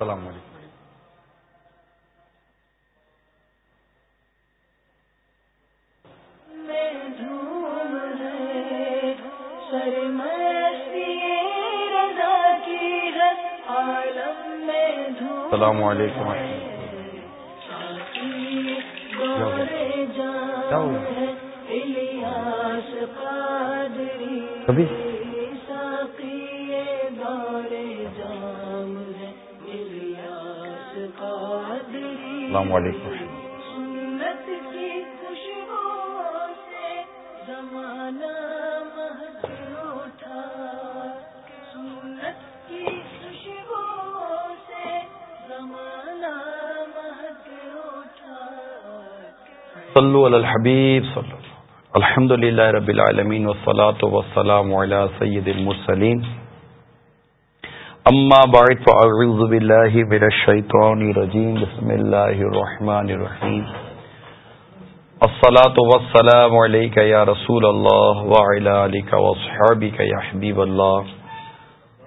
السلام علیکم۔ السلام علیکم۔ کبھی؟ السلام علیکم. صلو علی الحبیب صلو الحمد للہ رب العالمین والصلاة والسلام علی سید المرسلین اما بعد فاعوذ باللہ من الشیطان الرجیم بسم اللہ الرحمن الرحیم الصلاة والسلام علیکہ یا رسول اللہ وعلا علیکہ وصحابکہ یا حبیب اللہ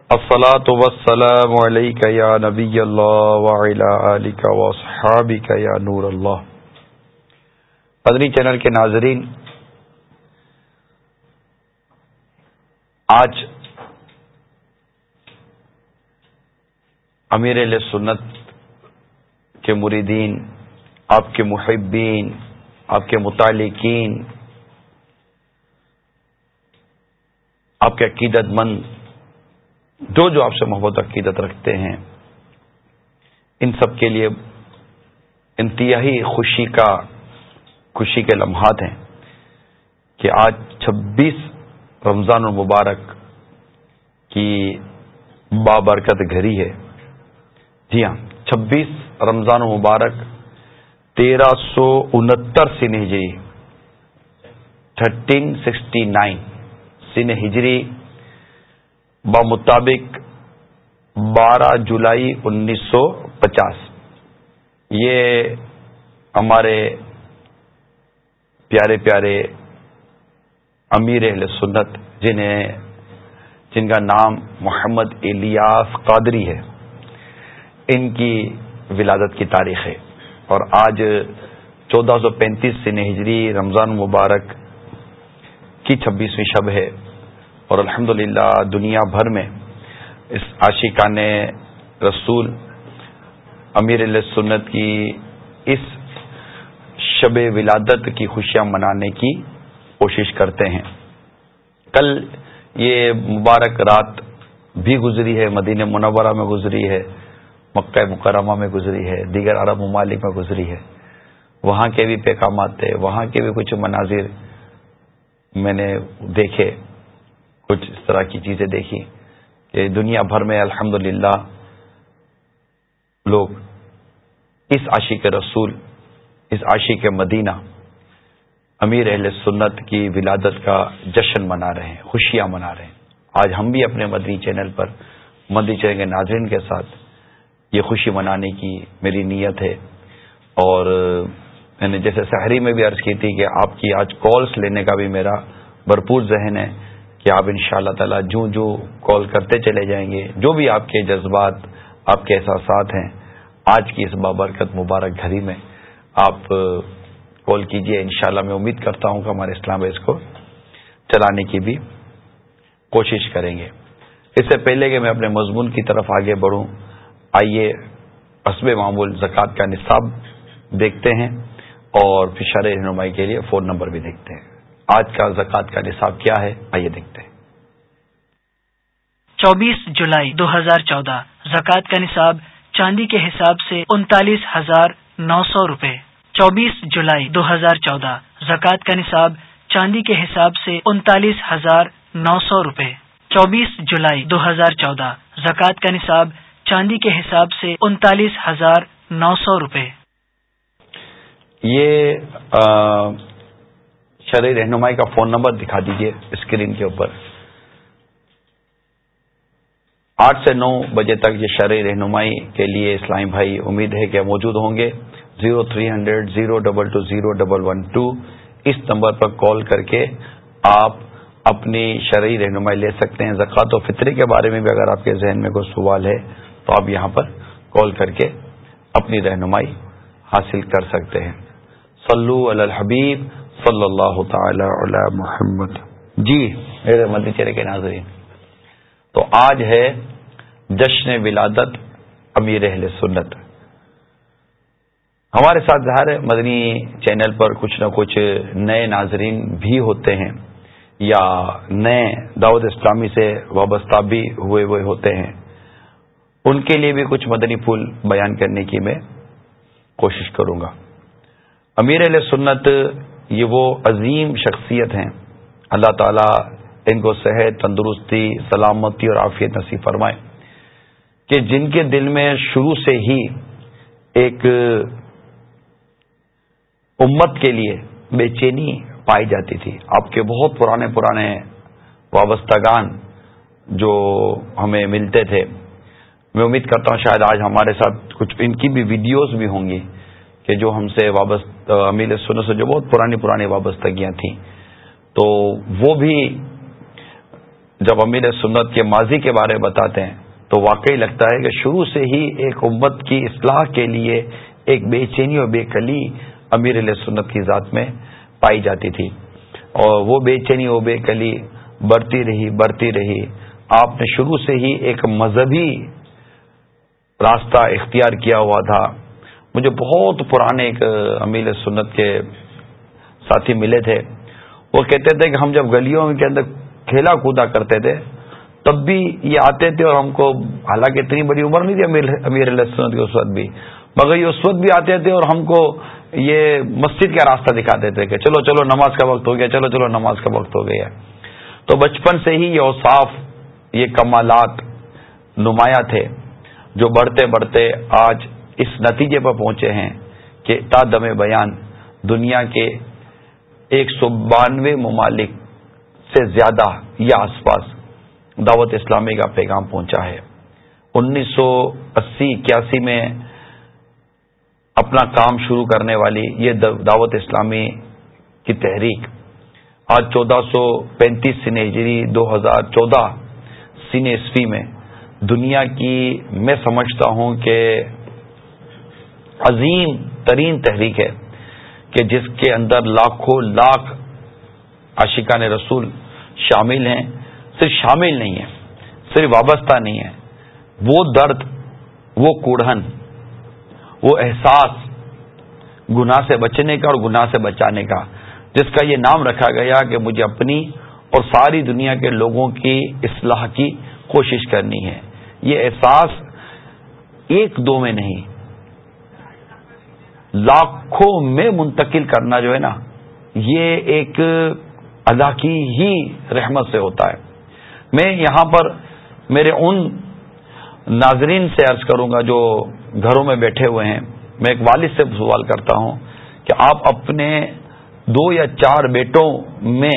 الصلاة والسلام علیکہ یا نبی اللہ وعلا علیکہ وصحابکہ یا نور اللہ پدنی چینل کے ناظرین، آج امیر علیہ سنت کے مریدین، آپ کے محبین، آپ کے متعلقین، آپ کے عقیدت مند، جو جو آپ سے محبت عقیدت رکھتے ہیں، ان سب کے لیے انتہائی خوشی کا، خوشی کے لمحات ہیں کہ آج چھبیس رمضان المبارک کی بابرکت گھری ہے۔ جی ہاں چھبیس رمضان المبارک، تیرہ سو انہتر سن ہجری، تھرٹین سکسٹی نائن سن ہجری، بمطابق بارہ جولائی انیس سو پچاس۔ یہ ہمارے پیارے پیارے امیر اہل سنت جنہیں جن کا نام محمد الیاس قادری ہے۔ ان کی ولادت کی تاریخ ہے۔ اور آج چودہ سو پینتیس سے ہجری رمضان مبارک کی چھبیسویں شب ہے۔ اور الحمد دنیا بھر میں اس عاشقان رسول امیر علیہ سنت کی اس شب ولادت کی خوشیاں منانے کی کوشش کرتے ہیں۔ کل یہ مبارک رات بھی گزری ہے، مدینہ منورہ میں گزری ہے۔ مکہ مکرمہ میں گزری ہے، دیگر عرب ممالک میں گزری ہے۔ وہاں کے بھی پیغامات تھے، وہاں کے بھی کچھ مناظر میں نے دیکھے، کچھ اس طرح کی چیزیں دیکھی کہ دنیا بھر میں الحمد لوگ اس عاشق رسول، اس عاشق مدینہ، امیر اہل سنت کی ولادت کا جشن منا رہے ہیں، خوشیاں منا رہے ہیں۔ آج ہم بھی اپنے مدنی چینل پر، مدنی چینل کے ناظرین کے ساتھ یہ خوشی منانے کی میری نیت ہے۔ اور میں نے جیسے شہری میں بھی عرض کی تھی کہ آپ کی آج کالز لینے کا بھی میرا بھرپور ذہن ہے کہ آپ ان شاء اللہ تعالی جو جو کال کرتے چلے جائیں گے۔ جو بھی آپ کے جذبات، آپ کے احساسات ہیں، آج کی اس بابرکت مبارک گھڑی میں آپ کال کیجیے۔ انشاءاللہ میں امید کرتا ہوں کہ ہمارے اسلام اس کو چلانے کی بھی کوشش کریں گے۔ اس سے پہلے کہ میں اپنے مضمون کی طرف آگے بڑھوں آئیے قصب معمول زکوٰۃ کا نصاب دیکھتے ہیں اور پھر شرح رہنمائی کے لیے فون نمبر بھی دیکھتے ہیں۔ آج کا زکوٰۃ کا نصاب کیا ہے؟ آئیے دیکھتے ہیں۔ چوبیس جولائی دو ہزار چودہ۔ زکوٰۃ کا نصاب چاندی کے حساب سے انتالیس ہزار نو سو روپے۔ چوبیس جولائی دو ہزار چودہ۔ زکوٰۃ کا نصاب چاندی کے حساب سے انتالیس ہزار نو سو روپے۔ چوبیس جولائی دو ہزار چودہ۔ زکوٰۃ کا نصاب چاندی کے حساب سے انتالیس ہزار نو سو روپے۔ یہ شرح رہنمائی کا فون نمبر دکھا دیجیے اسکرین کے اوپر۔ آٹھ سے نو بجے تک یہ شرح رہنمائی کے لیے اسلامی بھائی امید ہے کہ موجود ہوں گے۔ Zero three hundred zero double two zero double one two. اس نمبر پر کال کر کے آپ اپنی شرعی رہنمائی لے سکتے ہیں۔ زکوٰۃ و فطری کے بارے میں بھی اگر آپ کے ذہن میں کوئی سوال ہے تو آپ یہاں پر کال کر کے اپنی رہنمائی حاصل کر سکتے ہیں۔ صلو علی الحبیب صلی اللہ تعالی علی محمد۔ جی میرے مدی چہرے کے ناظرین، تو آج ہے جشن ولادت امیر اہل سنت۔ ہمارے ساتھ ظاہر مدنی چینل پر کچھ نہ کچھ نئے ناظرین بھی ہوتے ہیں یا نئے دعوت اسلامی سے وابستہ بھی ہوئے ہوئے ہوتے ہیں۔ ان کے لیے بھی کچھ مدنی پھول بیان کرنے کی میں کوشش کروں گا۔ امیر علیہ سنت یہ وہ عظیم شخصیت ہیں۔ اللہ تعالی ان کو صحت، تندرستی، سلامتی اور عافیت نصیب فرمائے کہ جن کے دل میں شروع سے ہی ایک امت کے لیے بے چینی پائی جاتی تھی۔ آپ کے بہت پرانے پرانے وابستگان جو ہمیں ملتے تھے۔ میں امید کرتا ہوں شاید آج ہمارے ساتھ کچھ ان کی بھی ویڈیوز بھی ہوں گی کہ جو ہم سے وابست امیل سنو سے جو بہت پرانی پرانی وابستگیاں تھیں۔ تو وہ بھی جب امیر سنت کے ماضی کے بارے میں بتاتے ہیں، تو واقعی لگتا ہے کہ شروع سے ہی ایک امت کی اصلاح کے لیے ایک بے چینی اور بے کلی امیر علیہ سنت کی ذات میں پائی جاتی تھی۔ اور وہ بے چینی و بے کلی بڑھتی رہی بڑھتی رہی۔ آپ نے شروع سے ہی ایک مذہبی راستہ اختیار کیا ہوا تھا۔ مجھے بہت پرانے ایک امیر سنت کے ساتھی ملے تھے۔ وہ کہتے تھے کہ ہم جب گلیوں کے اندر کھیلا کودا کرتے تھے، تب بھی یہ آتے تھے اور ہم کو حالانکہ اتنی بڑی عمر نہیں تھی امیر علیہ سنت کے اس وقت بھی، مگر یہ اس وقت بھی آتے تھے اور ہم کو یہ مسجد کا راستہ دکھاتے تھے کہ چلو چلو نماز کا وقت ہو گیا، چلو چلو نماز کا وقت ہو گیا۔ تو بچپن سے ہی یہ اوصاف، یہ کمالات نمایاں تھے۔ جو بڑھتے بڑھتے آج اس نتیجے پر پہنچے ہیں کہ تا دم بیان دنیا کے ایک سو بانوے ممالک سے زیادہ یا آس پاس دعوت اسلامی کا پیغام پہنچا ہے۔ انیس سو اسی اکیاسی میں اپنا کام شروع کرنے والی یہ دعوت اسلامی کی تحریک آج چودہ سو پینتیس سن ہجری دو ہزار چودہ سن عیسوی میں دنیا کی میں سمجھتا ہوں کہ عظیم ترین تحریک ہے کہ جس کے اندر لاکھوں لاکھ عاشقان رسول شامل ہیں، صرف شامل نہیں ہے صرف وابستہ نہیں ہے وہ درد، وہ کوڑھن، وہ احساس گناہ سے بچنے کا اور گناہ سے بچانے کا، جس کا یہ نام رکھا گیا کہ مجھے اپنی اور ساری دنیا کے لوگوں کی اصلاح کی کوشش کرنی ہے۔ یہ احساس ایک دو میں نہیں، لاکھوں میں منتقل کرنا جو ہے نا، یہ ایک اللہ کی ہی رحمت سے ہوتا ہے۔ میں یہاں پر میرے ان ناظرین سے عرض کروں گا جو گھروں میں بیٹھے ہوئے ہیں۔ میں ایک والد سے سوال کرتا ہوں کہ آپ اپنے دو یا چار بیٹوں میں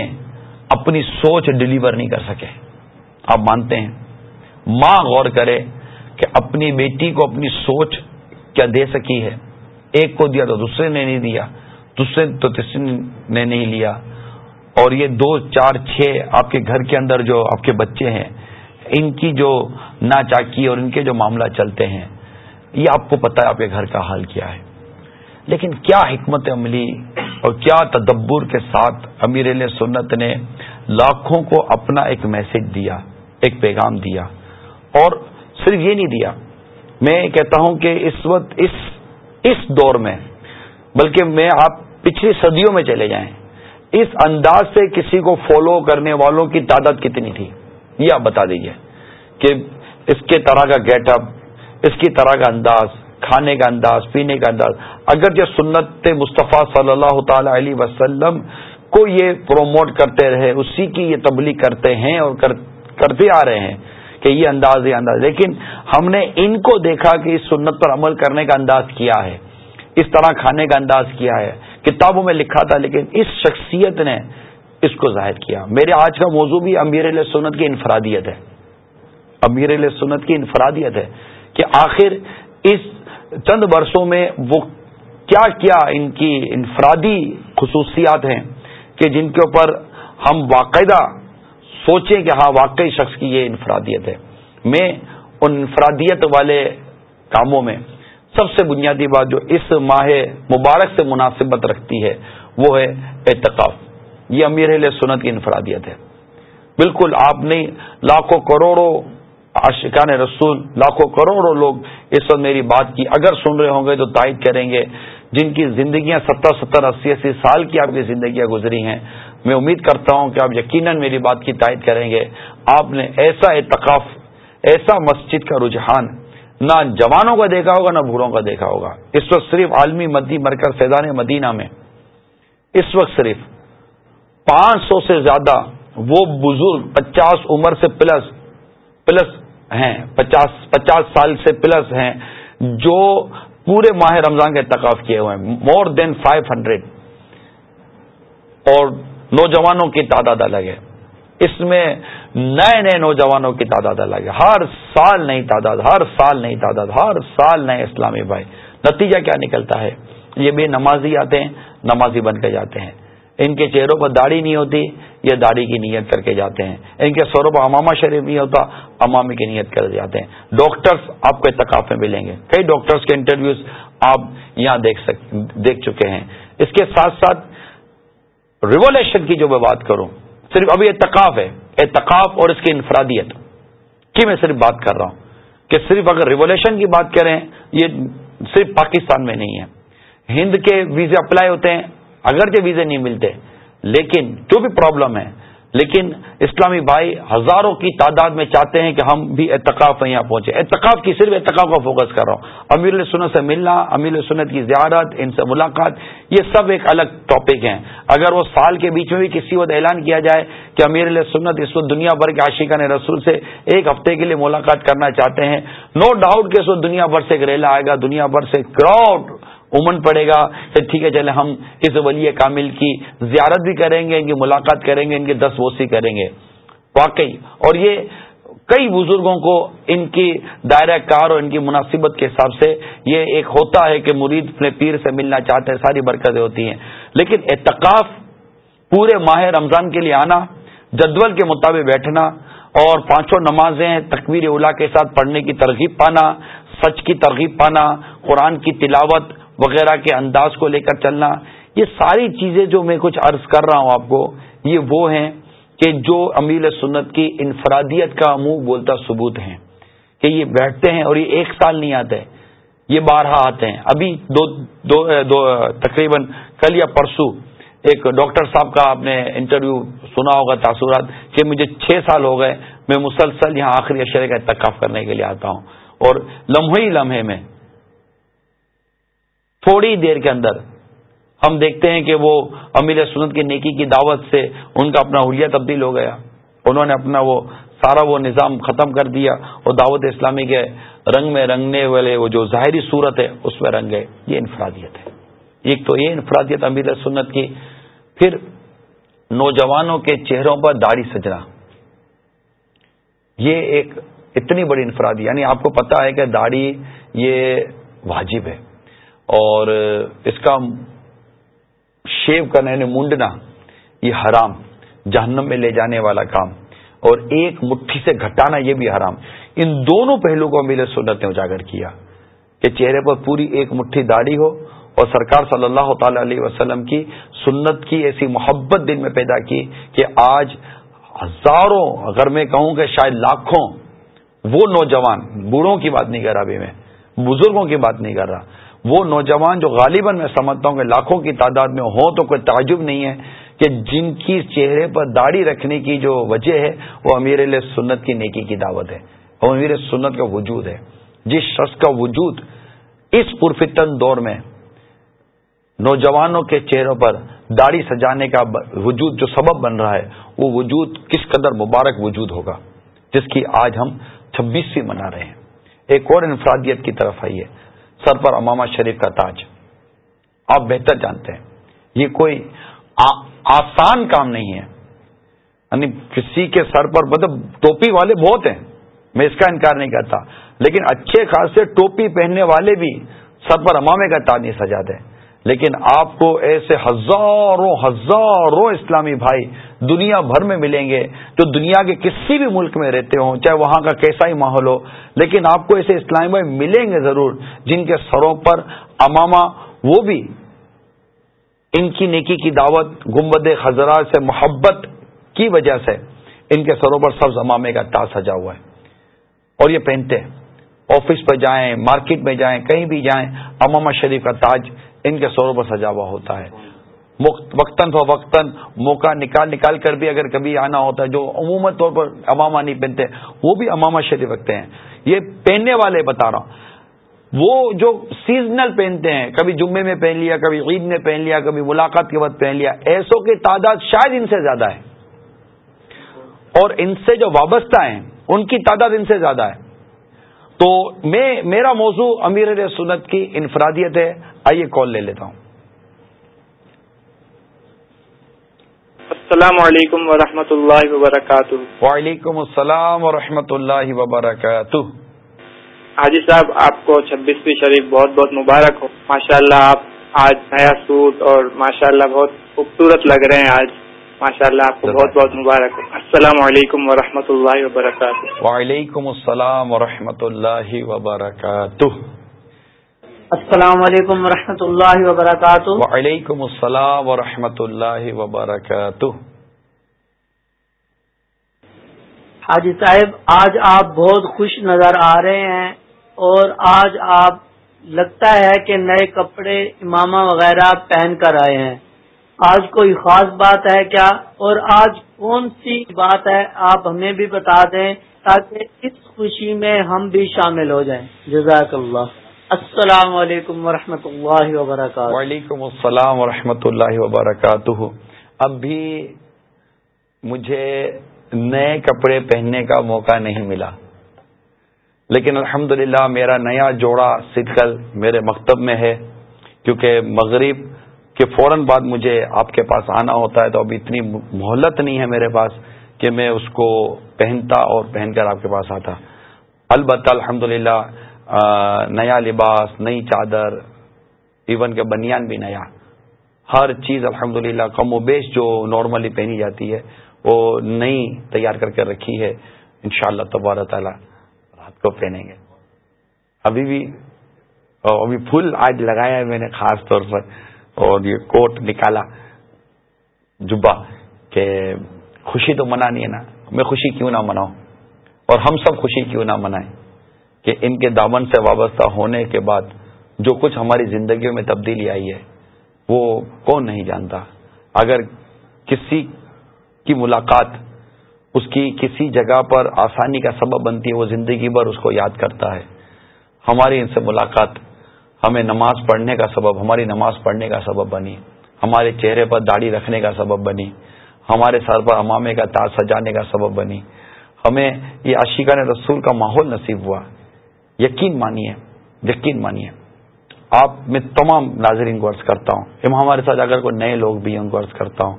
اپنی سوچ ڈلیور نہیں کر سکے۔ آپ مانتے ہیں؟ ماں غور کرے کہ اپنی بیٹی کو اپنی سوچ کیا دے سکی ہے؟ ایک کو دیا تو دوسرے نے نہیں دیا، دوسرے تو تیسرے نے نہیں لیا۔ اور یہ دو، چار، چھ آپ کے گھر کے اندر جو آپ کے بچے ہیں، ان کی جو ناچاکی اور ان کے جو معاملہ چلتے ہیں، یہ آپ کو پتا ہے آپ کے گھر کا حال کیا ہے۔ لیکن کیا حکمت عملی اور کیا تدبر کے ساتھ امیر علیہ سنت نے لاکھوں کو اپنا ایک میسج دیا، ایک پیغام دیا؟ اور صرف یہ نہیں دیا۔ میں کہتا ہوں کہ اس وقت اس اس دور میں، بلکہ میں آپ پچھلی صدیوں میں چلے جائیں۔ اس انداز سے کسی کو فالو کرنے والوں کی تعداد کتنی تھی؟ یہ آپ بتا دیجیے کہ اس کے طرح کا گیٹ اپ اس کی طرح کا انداز، کھانے کا انداز، پینے کا انداز۔ اگر جو سنت مصطفیٰ صلی اللہ تعالی علیہ وسلم کو یہ پروموٹ کرتے رہے، اسی کی یہ تبلیغ کرتے ہیں اور کرتے آ رہے ہیں کہ یہ انداز یہ انداز لیکن ہم نے ان کو دیکھا کہ اس سنت پر عمل کرنے کا انداز کیا ہے، اس طرح کھانے کا انداز کیا ہے۔ کتابوں میں لکھا تھا، لیکن اس شخصیت نے اس کو ظاہر کیا۔ میرے آج کا موضوع بھی امیر علیہ سنت کی انفرادیت ہے۔ امیر علیہ سنت کی انفرادیت ہے کہ آخر اس چند برسوں میں وہ کیا کیا ان کی انفرادی خصوصیات ہیں کہ جن کے اوپر ہم باقاعدہ سوچیں کہ ہاں واقعی شخص کی یہ انفرادیت ہے۔ میں ان انفرادیت والے کاموں میں سب سے بنیادی بات جو اس ماہ مبارک سے مناسبت رکھتی ہے، وہ ہے اعتکاف۔ یہ امیر علیہ سنت کی انفرادیت ہے۔ بالکل آپ نے لاکھوں کروڑوں عاشقان رسول، لاکھوں کروڑوں لوگ اس وقت میری بات کی اگر سن رہے ہوں گے تو تائید کریں گے۔ جن کی زندگیاں ستر ستر اسی اسی سال کی آپ کی زندگیاں گزری ہیں میں امید کرتا ہوں کہ آپ یقیناً میری بات کی تائید کریں گے۔ آپ نے ایسا اعتکاف، ایسا مسجد کا رجحان نہ جوانوں کا دیکھا ہوگا، نہ بوڑھوں کا دیکھا ہوگا۔ اس وقت صرف عالمی مدی مرکز فیضان مدینہ میں، اس وقت صرف پانچ سو سے زیادہ وہ بزرگ پچاس عمر سے پلس پلس ہیں، پچاس پچاس سال سے پلس ہیں، جو پورے ماہ رمضان کے اتقاف کیے ہوئے ہیں۔ مور دین فائیو ہنڈریڈ اور نوجوانوں کی تعداد الگ ہے۔ اس میں نئے نئے نوجوانوں کی تعداد الگ ہے۔ ہر سال نئی تعداد، ہر سال نئی تعداد، ہر سال نئے اسلامی بھائی۔ نتیجہ کیا نکلتا ہے؟ یہ بھی نمازی آتے ہیں، نمازی بن کے جاتے ہیں۔ ان کے چہروں پر داڑھی نہیں ہوتی، یہ داڑھی کی نیت کر کے جاتے ہیں۔ ان کے سوروں پر اماما شریف نہیں ہوتا، امامی کی نیت کر جاتے ہیں۔ ڈاکٹرز آپ کو اتقاف میں ملیں گے۔ کئی ڈاکٹرز کے انٹرویوز آپ یہاں دیکھ سک، دیکھ چکے ہیں۔ اس کے ساتھ ساتھ ریولیشن کی جو میں بات کروں، صرف ابھی اتقاف ہے اتقاف اور اس کی انفرادیت۔ کی میں صرف بات کر رہا ہوں کہ صرف اگر ریولیشن کی بات کریں، یہ صرف پاکستان میں نہیں ہے۔ ہند کے ویزے اپلائی ہوتے ہیں، اگرچہ ویزے نہیں ملتے، لیکن جو بھی پرابلم ہے لیکن اسلامی بھائی ہزاروں کی تعداد میں چاہتے ہیں کہ ہم بھی اعتکاف میں یہاں پہنچے اعتکاف کی صرف اعتکاف کا فوکس کر رہا ہوں۔ امیر سنت سے ملنا، امیر سنت کی زیارت، ان سے ملاقات، یہ سب ایک الگ ٹاپک ہیں۔ اگر وہ سال کے بیچ میں بھی کسی وقت اعلان کیا جائے کہ امیر سنت اس وقت دنیا بھر کے عاشقہ نے رسول سے ایک ہفتے کے لیے ملاقات کرنا چاہتے ہیں نو ڈاؤٹ کہ اس وقت دنیا بھر سے ایک ریلا آئے گا، دنیا بھر سے کراؤڈ امن پڑے گا، پھر ٹھیک ہے، چلے ہم اس ولی کامل کی زیارت بھی کریں گے، ان کی ملاقات کریں گے، ان کی دس بوسی کریں گے۔ واقعی، اور یہ کئی بزرگوں کو ان کی دائرہ کار اور ان کی مناسبت کے حساب سے یہ ایک ہوتا ہے کہ مرید اپنے پیر سے ملنا چاہتے ہیں، ساری برکتیں ہوتی ہیں۔ لیکن اعتکاف پورے ماہ رمضان کے لیے آنا، جدول کے مطابق بیٹھنا، اور پانچوں نمازیں تکویر اولا کے ساتھ پڑھنے کی ترغیب پانا، سچ کی ترغیب پانا، قرآن کی تلاوت وغیرہ کے انداز کو لے کر چلنا یہ ساری چیزیں جو میں کچھ عرض کر رہا ہوں آپ کو یہ وہ ہیں کہ جو امیل سنت کی انفرادیت کا منہ بولتا ثبوت ہیں کہ یہ بیٹھتے ہیں اور یہ ایک سال نہیں آتے یہ بارہ آتے ہیں۔ ابھی دو دو, دو تقریباً کل یا پرسوں ایک ڈاکٹر صاحب کا آپ نے انٹرویو سنا ہوگا تاثرات کہ مجھے چھ سال ہو گئے میں مسلسل یہاں آخری اشرے کا اتقاف کرنے کے لیے آتا ہوں۔ اور لمحے ہی لمحے میں تھوڑی دیر کے اندر ہم دیکھتے ہیں کہ وہ امیر سنت کی نیکی کی دعوت سے ان کا اپنا حلیہ تبدیل ہو گیا۔ انہوں نے اپنا وہ سارا وہ نظام ختم کر دیا اور دعوت اسلامی کے رنگ میں رنگنے والے وہ جو ظاہری صورت ہے، اس میں رنگ گئے یہ انفرادیت ہے۔ ایک تو یہ انفرادیت امیر سنت کی، پھر نوجوانوں کے چہروں پر داڑھی سجنا۔ یہ ایک اتنی بڑی انفرادی یعنی آپ کو پتا ہے کہ داڑھی یہ واجب ہے۔ اور اس کا شیو کرنا یعنی مونڈنا، یہ حرام، جہنم میں لے جانے والا کام، اور ایک مٹھی سے گھٹانا یہ بھی حرام۔ ان دونوں پہلو کو میرے سنت نے اجاگر کیا کہ چہرے پر پوری ایک مٹھی داڑھی ہو اور سرکار صلی اللہ تعالی علیہ وسلم کی سنت کی ایسی محبت دل میں پیدا کی کہ آج ہزاروں، اگر میں کہوں کہ شاید لاکھوں وہ نوجوان، بوڑھوں کی بات نہیں کر رہا ابھی میں، بزرگوں کی بات نہیں کر رہا وہ نوجوان جو غالباً میں سمجھتا ہوں کہ لاکھوں کی تعداد میں ہوں تو کوئی تعجب نہیں ہے کہ جن کی چہرے پر داڑھی رکھنے کی جو وجہ ہے، وہ امیر سنت کی نیکی کی دعوت ہے۔ وہ امیر سنت کا وجود ہے۔ جس شخص کا وجود اس پرفتن دور میں نوجوانوں کے چہروں پر داڑھی سجانے کا وجود جو سبب بن رہا ہے، وہ وجود کس قدر مبارک وجود ہوگا، جس کی آج ہم چھبیسویں منا رہے ہیں۔ ایک اور انفرادیت کی طرف آئیے۔ سر پر امامہ شریف کا تاج۔ آپ بہتر جانتے ہیں۔ یہ کوئی آسان کام نہیں ہے۔ یعنی کسی کے سر پر مطلب ٹوپی والے بہت ہیں۔ میں اس کا انکار نہیں کرتا۔ لیکن اچھے خاصے ٹوپی پہننے والے بھی سر پر امامے کا تاج نہیں سجاتے۔ لیکن آپ کو ایسے ہزاروں ہزاروں اسلامی بھائی دنیا بھر میں ملیں گے جو دنیا کے کسی بھی ملک میں رہتے ہوں، چاہے وہاں کا کیسا ہی ماحول ہو، لیکن آپ کو ایسے اسلامی بھائی ملیں گے ضرور، جن کے سروں پر اماما وہ بھی ان کی نیکی کی دعوت گمبد خزرا سے محبت کی وجہ سے ان کے سروں پر سبز امامے کا تاج سجا ہوا ہے۔ اور یہ پہنتے ہیں، آفس پہ جائیں، مارکیٹ میں جائیں، کہیں بھی جائیں، امامہ شریف کا تاج ان کے سوروں پر سجا ہوا ہوتا ہے۔ وقتاً فوقتاً موقع نکال نکال کر بھی اگر کبھی آنا ہوتا ہے، جو عموماً طور پر امامہ نہیں پہنتے، وہ بھی امامہ شریف رکھتے ہیں۔ یہ پہننے والے بتا رہا ہوں۔ وہ جو سیزنل پہنتے ہیں، کبھی جمعے میں پہن لیا، کبھی عید میں پہن لیا، کبھی ملاقات کے بعد پہن لیا، ایسوں کی تعداد شاید ان سے زیادہ ہے۔ اور ان سے جو وابستہ ہیں، ان کی تعداد ان سے زیادہ ہے۔ تو میں میرا موضوع امیر سنت کی انفرادیت ہے آئیے کال لے لیتا ہوں۔ السلام علیکم ورحمۃ اللہ وبرکاتہ۔ وعلیکم السلام ورحمۃ اللہ وبرکاتہ۔ حاجی صاحب آپ کو چھبیسویں شریف بہت بہت مبارک ہو۔ ماشاء اللہ آپ آج نیا سوٹ اور ماشاء اللہ بہت خوبصورت لگ رہے ہیں آج۔ ماشاء اللہ آپ کو بہت بہت مبارک السلام علیکم و اللہ وبرکاتہ۔ وعلیکم السلام و اللہ وبرکاتہ۔ السلام علیکم و اللہ وبرکاتہ۔ وعلیکم السلام و اللہ وبرکاتہ۔ حاجی صاحب آج آپ بہت خوش نظر آ رہے ہیں اور آج آپ لگتا ہے کہ نئے کپڑے امامہ وغیرہ پہن کر آئے ہیں۔ آج کوئی خاص بات ہے کیا؟ اور آج کون سی بات ہے؟ آپ ہمیں بھی بتا دیں تاکہ اس خوشی میں ہم بھی شامل ہو جائیں۔ جزاک اللہ۔ السلام علیکم ورحمۃ اللہ وبرکاتہ۔ وعلیکم السلام ورحمۃ اللہ وبرکاتہ۔ اب بھی مجھے نئے کپڑے پہننے کا موقع نہیں ملا۔ لیکن الحمد میرا نیا جوڑا سکل میرے مکتب میں ہے، کیونکہ مغرب کہ فوراً بعد مجھے آپ کے پاس آنا ہوتا ہے تو اب اتنی مہلت نہیں ہے میرے پاس کہ میں اس کو پہنتا اور پہن کر آپ کے پاس آتا۔ البتہ الحمد نیا لباس، نئی چادر، ایون کے بنیان بھی نیا۔ ہر چیز الحمد کم و بیش جو نارملی پہنی جاتی ہے، وہ نئی تیار کر کے رکھی ہے۔ ان شاء اللہ تبار تعالیٰ رات کو پہنیں گے۔ ابھی بھی، ابھی پھول آج لگایا ہے میں نے خاص طور پر۔ اور یہ کوٹ نکالا جبا کہ خوشی تو منانی ہے نا۔ میں خوشی کیوں نہ مناؤں؟ اور ہم سب خوشی کیوں نہ منائیں؟ کہ ان کے دامن سے وابستہ ہونے کے بعد جو کچھ ہماری زندگیوں میں تبدیلی آئی ہے، وہ کون نہیں جانتا؟ اگر کسی کی ملاقات اس کی کسی جگہ پر آسانی کا سبب بنتی ہے، وہ زندگی بھر اس کو یاد کرتا ہے۔ ہماری ان سے ملاقات ہمیں نماز پڑھنے کا سبب، ہماری نماز پڑھنے کا سبب بنی، ہمارے چہرے پر داڑھی رکھنے کا سبب بنی، ہمارے سر پر امامے کا تاج سجانے کا سبب بنی۔ ہمیں یہ عشیقہ رسول کا ماحول نصیب ہوا۔ یقین مانیے یقین مانیے۔ آپ میں تمام ناظرین کو عرض کرتا ہوں۔ ام ہمارے ساتھ اگر کوئی نئے لوگ بھی ان کو عرض کرتا ہوں۔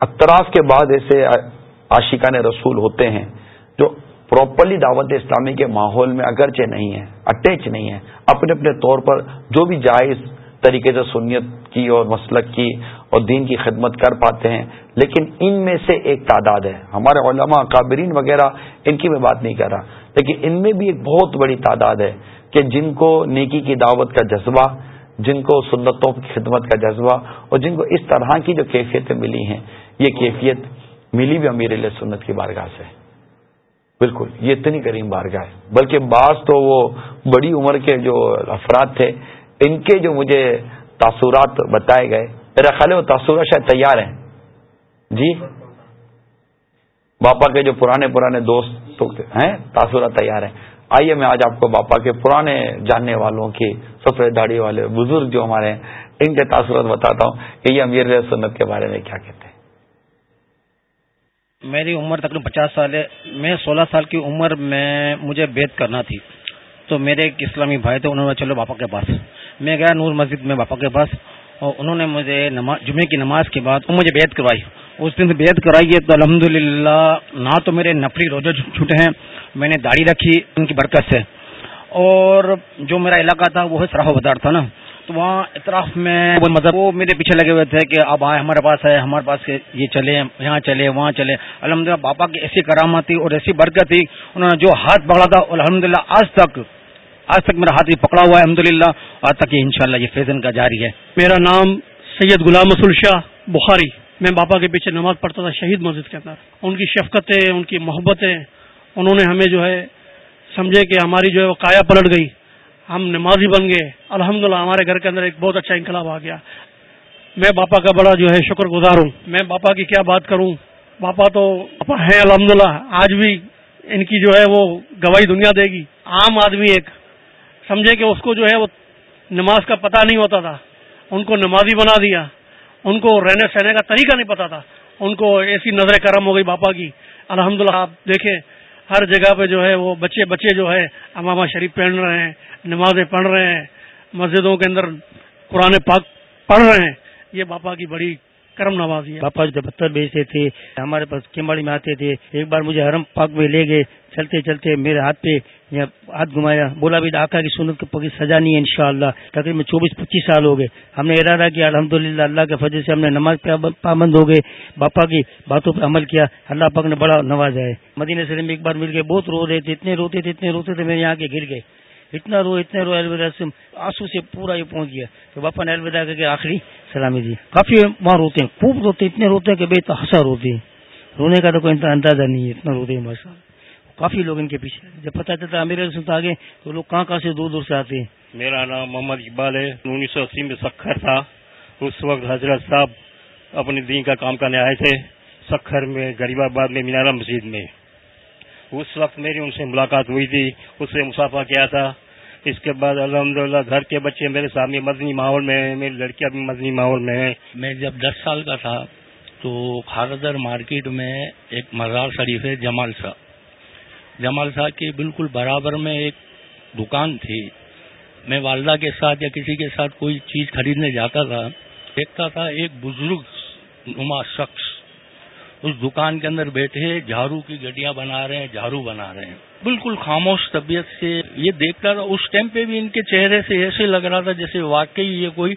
اطراف کے بعد ایسے عاشقان رسول ہوتے ہیں جو پراپرلی دعوت اسلامی کے ماحول میں اگرچہ نہیں ہے اٹیچ نہیں ہے، اپنے اپنے طور پر جو بھی جائز طریقے سے سنیت کی اور مسلک کی اور دین کی خدمت کر پاتے ہیں، لیکن ان میں سے ایک تعداد ہے۔ ہمارے علماء، قابرین وغیرہ ان کی میں بات نہیں کر رہا۔ لیکن ان میں بھی ایک بہت بڑی تعداد ہے کہ جن کو نیکی کی دعوت کا جذبہ، جن کو سنتوں کی خدمت کا جذبہ اور جن کو اس طرح کی جو کیفیتیں ملی ہیں، یہ کیفیت ملی بھی امیر علیہ سنت کی بارگاہ سے۔ بالکل، یہ اتنی کریم بارگاہ ہے۔ بلکہ بعض تو وہ بڑی عمر کے جو افراد تھے، ان کے جو مجھے تاثرات بتائے گئے، میرا خیال ہے وہ تاثرات شاید تیار ہیں۔ جی؟ باپا کے جو پرانے پرانے دوست ہیں، تاثرات تیار ہیں۔ آئیے میں آج آپ کو باپا کے پرانے جاننے والوں کی سفید داڑھی والے بزرگ جو ہمارے ہیں، ان کے تاثرات بتاتا ہوں کہ یہ امیر سنت کے بارے میں کیا کہتے ہیں۔ میری عمر تقریباً پچاس سال ہے۔ میں سولہ سال کی عمر میں مجھے بیت کرنا تھی۔ تو میرے ایک اسلامی بھائی تھے، انہوں نے چلو باپا کے پاس۔ میں گیا نور مسجد میں باپا کے پاس اور انہوں نے مجھے جمعے کی نماز کے بعد مجھے بیت کروائی اس دن بیت کرائی ہے تو الحمد نہ تو میرے نفری روزے چھوٹے ہیں۔ میں نے داڑھی رکھی ان کی برکت سے۔ اور جو میرا علاقہ تھا وہ سراہ بازار تھا نا۔ تو وہاں اطراف میں مطلب وہ میرے پیچھے لگے ہوئے تھے کہ اب آئے، ہمارے پاس ہے ہمارے پاس یہ چلے، یہاں چلے، وہاں چلے۔ الحمد للہ باپا کی ایسی کرامت تھی اور ایسی برکت تھی، انہوں نے جو ہاتھ پکڑا تھا الحمد للہ آج تک آج تک میرا ہاتھ بھی پکڑا ہوا ہے الحمد للہ آج تک یہ ان یہ فیضن کا جاری ہے۔ میرا نام سید غلام مسل شاہ بخاری۔ میں باپا کے پیچھے نماز پڑھتا تھا، شہید مسجد کے اندر۔ ان کی شفقتیں، ان کی محبتیں، انہوں نے ہمیں جو ہے سمجھے کہ ہماری جو ہے وہ کایا پلٹ گئی۔ ہم نمازی بن گئے۔ الحمدللہ، ہمارے گھر کے اندر ایک بہت اچھا انقلاب آ گیا۔ میں باپا کا بڑا جو ہے شکر گزار ہوں۔ میں باپا کی کیا بات کروں؟ باپا تو ہے الحمدللہ۔ آج بھی ان کی جو ہے وہ گواہی دنیا دے گی۔ عام آدمی ایک۔ سمجھے کہ اس کو جو ہے وہ نماز کا پتہ نہیں ہوتا تھا۔ ان کو نمازی بنا دیا۔ ان کو رہنے سہنے کا طریقہ نہیں پتا تھا۔ ان کو ایسی نظر کرم ہو گئی باپا کی۔ الحمدللہ، آپ دیکھیں، ہر جگہ پہ جو ہے وہ بچے بچے جو ہے امامہ شریف پہن رہے ہیں۔ نمازیں پڑھ رہے ہیں، مسجدوں کے اندر قرآن پاک پڑھ رہے ہیں، یہ باپا کی بڑی کرم نوازی ہے۔ باپا جو پتھر بیچتے تھے، ہمارے پاس کیماڑی میں آتے تھے، ایک بار مجھے حرم پاک میں لے گئے، چلتے چلتے میرے ہاتھ پہ ہاتھ گھمایا، بولا بھی آقا کی سنت کی پکی سجا نہیں ہے ان شاء اللہ تقریباً چوبیس، پچیس سال ہو گئے۔ ہم نے ارادہ کیا الحمد للہ اللہ کے فضل سے ہم نے نماز پہ پابند ہو گئے، باپا کی باتوں پہ عمل کیا، اللہ پاک نے بڑا نوازا ہے۔ مدینہ سلیم ایک بار مل گئے، بہت رو رہے تھے، اتنے روتے تھے، اتنے روتے تھے، میرے یہاں کے گر گئے۔ اتنا رو اتنے رو الوداع سے آنسو سے پورا یہ پہنچ گیا۔ تو باپا نے الوداع کر کے آخری، سلامی دی کافی وہاں روتے ہیں۔ خوب روتے اتنے روتے ہیں کہ بے تحسا روتے ہیں۔ رونے کا تو کوئی اندازہ نہیں ہے، اتنا روتے ہیں، ماشاء کافی لوگ ان کے پیچھے جب پتا چلتا امیر سنتا آگے، تو لوگ کہاں کہاں سے دور دور سے آتے ہیں؟ میرا نام محمد اقبال ہے۔ انیس سو اسی میں سکھر تھا۔ اس وقت حضرت صاحب اپنے دین کا کام کرنے آئے تھے۔ سکھر میں، غریب آباد میں مینارا مسجد میں۔ اس وقت میری ان سے ملاقات ہوئی تھی، اس سے مسافہ کیا تھا۔ اس کے بعد الحمدللہ گھر کے بچے میرے سامنے مدنی ماحول میں میری لڑکیاں بھی مدنی ماحول میں ہیں۔ میں جب دس سال کا تھا تو خاردر مارکیٹ میں ایک مزار شریف ہے، جمال شاہ۔ جمال شاہ کے بالکل برابر میں ایک دکان تھی۔ میں والدہ کے ساتھ یا کسی کے ساتھ کوئی چیز خریدنے جاتا تھا، دیکھتا تھا ایک بزرگ نما شخص۔ اس دکان کے اندر بیٹھے جھاڑو کی گڈیاں بنا رہے ہیں، جھاڑو بنا رہے ہیں۔ بالکل خاموش طبیعت سے یہ دیکھتا تھا اس ٹائم پہ بھی ان کے چہرے سے ایسے لگ رہا تھا جیسے واقعی یہ کوئی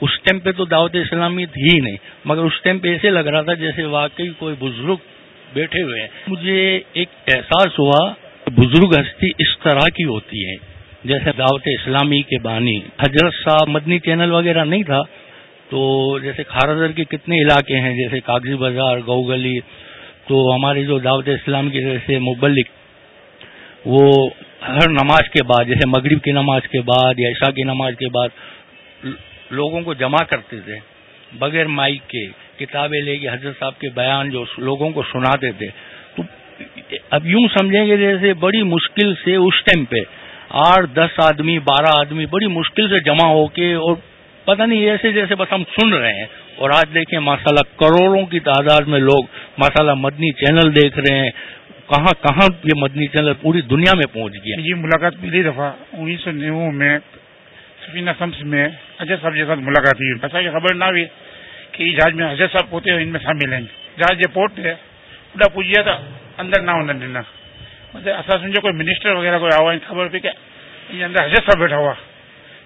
اس ٹائم پہ تو دعوت اسلامی تھی ہی نہیں، مگر اس ٹائم پہ ایسے لگ رہا تھا جیسے واقعی کوئی بزرگ بیٹھے ہوئے ہیں۔ مجھے ایک احساس ہوا بزرگ ہستی اس طرح کی ہوتی ہے، جیسے دعوت اسلامی کے بانی۔ حضرت صاحب مدنی چینل وغیرہ نہیں تھا تو جیسے کھارزر کے کتنے علاقے ہیں، جیسے کاغذی بازار گو گلی تو ہماری جو دعوت اسلام کی جیسے مبلک، وہ ہر نماز کے بعد، جیسے مغرب کی نماز کے بعد یا عشاء کی نماز کے بعد، لوگوں کو جمع کرتے تھے، بغیر مائک کے، کتابیں لے کے حضرت صاحب کے بیان جو لوگوں کو سناتے تھے۔ تو اب یوں سمجھیں گے جیسے بڑی مشکل سے اس ٹائم پہ آٹھ دس آدمی، بارہ آدمی بڑی مشکل سے جمع ہو کے اور پتہ نہیں ایسے جیسے بس ہم سن رہے ہیں۔ اور آج دیکھیں ماشاءاللہ کروڑوں کی تعداد میں لوگ ماشاءاللہ مدنی چینل دیکھ رہے ہیں۔ کہاں کہاں یہ مدنی چینل پوری دنیا میں پہنچ گیا۔ یہ ملاقات پہلی دفعہ انیس سو نو میں سفینہ سمس میں اجے صاحب کے ساتھ ملاقات ہوئی۔ ایسا یہ خبر نہ ہوئی کہ جہاز میں اجے صاحب ہوتے ہیں، ان میں شامل ہیں۔ جہاز یہ پورٹ ہے، پورا پوچھا تھا، اندر نہ ہونا دینا۔ مطلب ایسا سمجھو کوئی منسٹر وغیرہ کوئی آوا خبر پہ کیا یہ اندر حضرت صاحب بیٹھا ہوا۔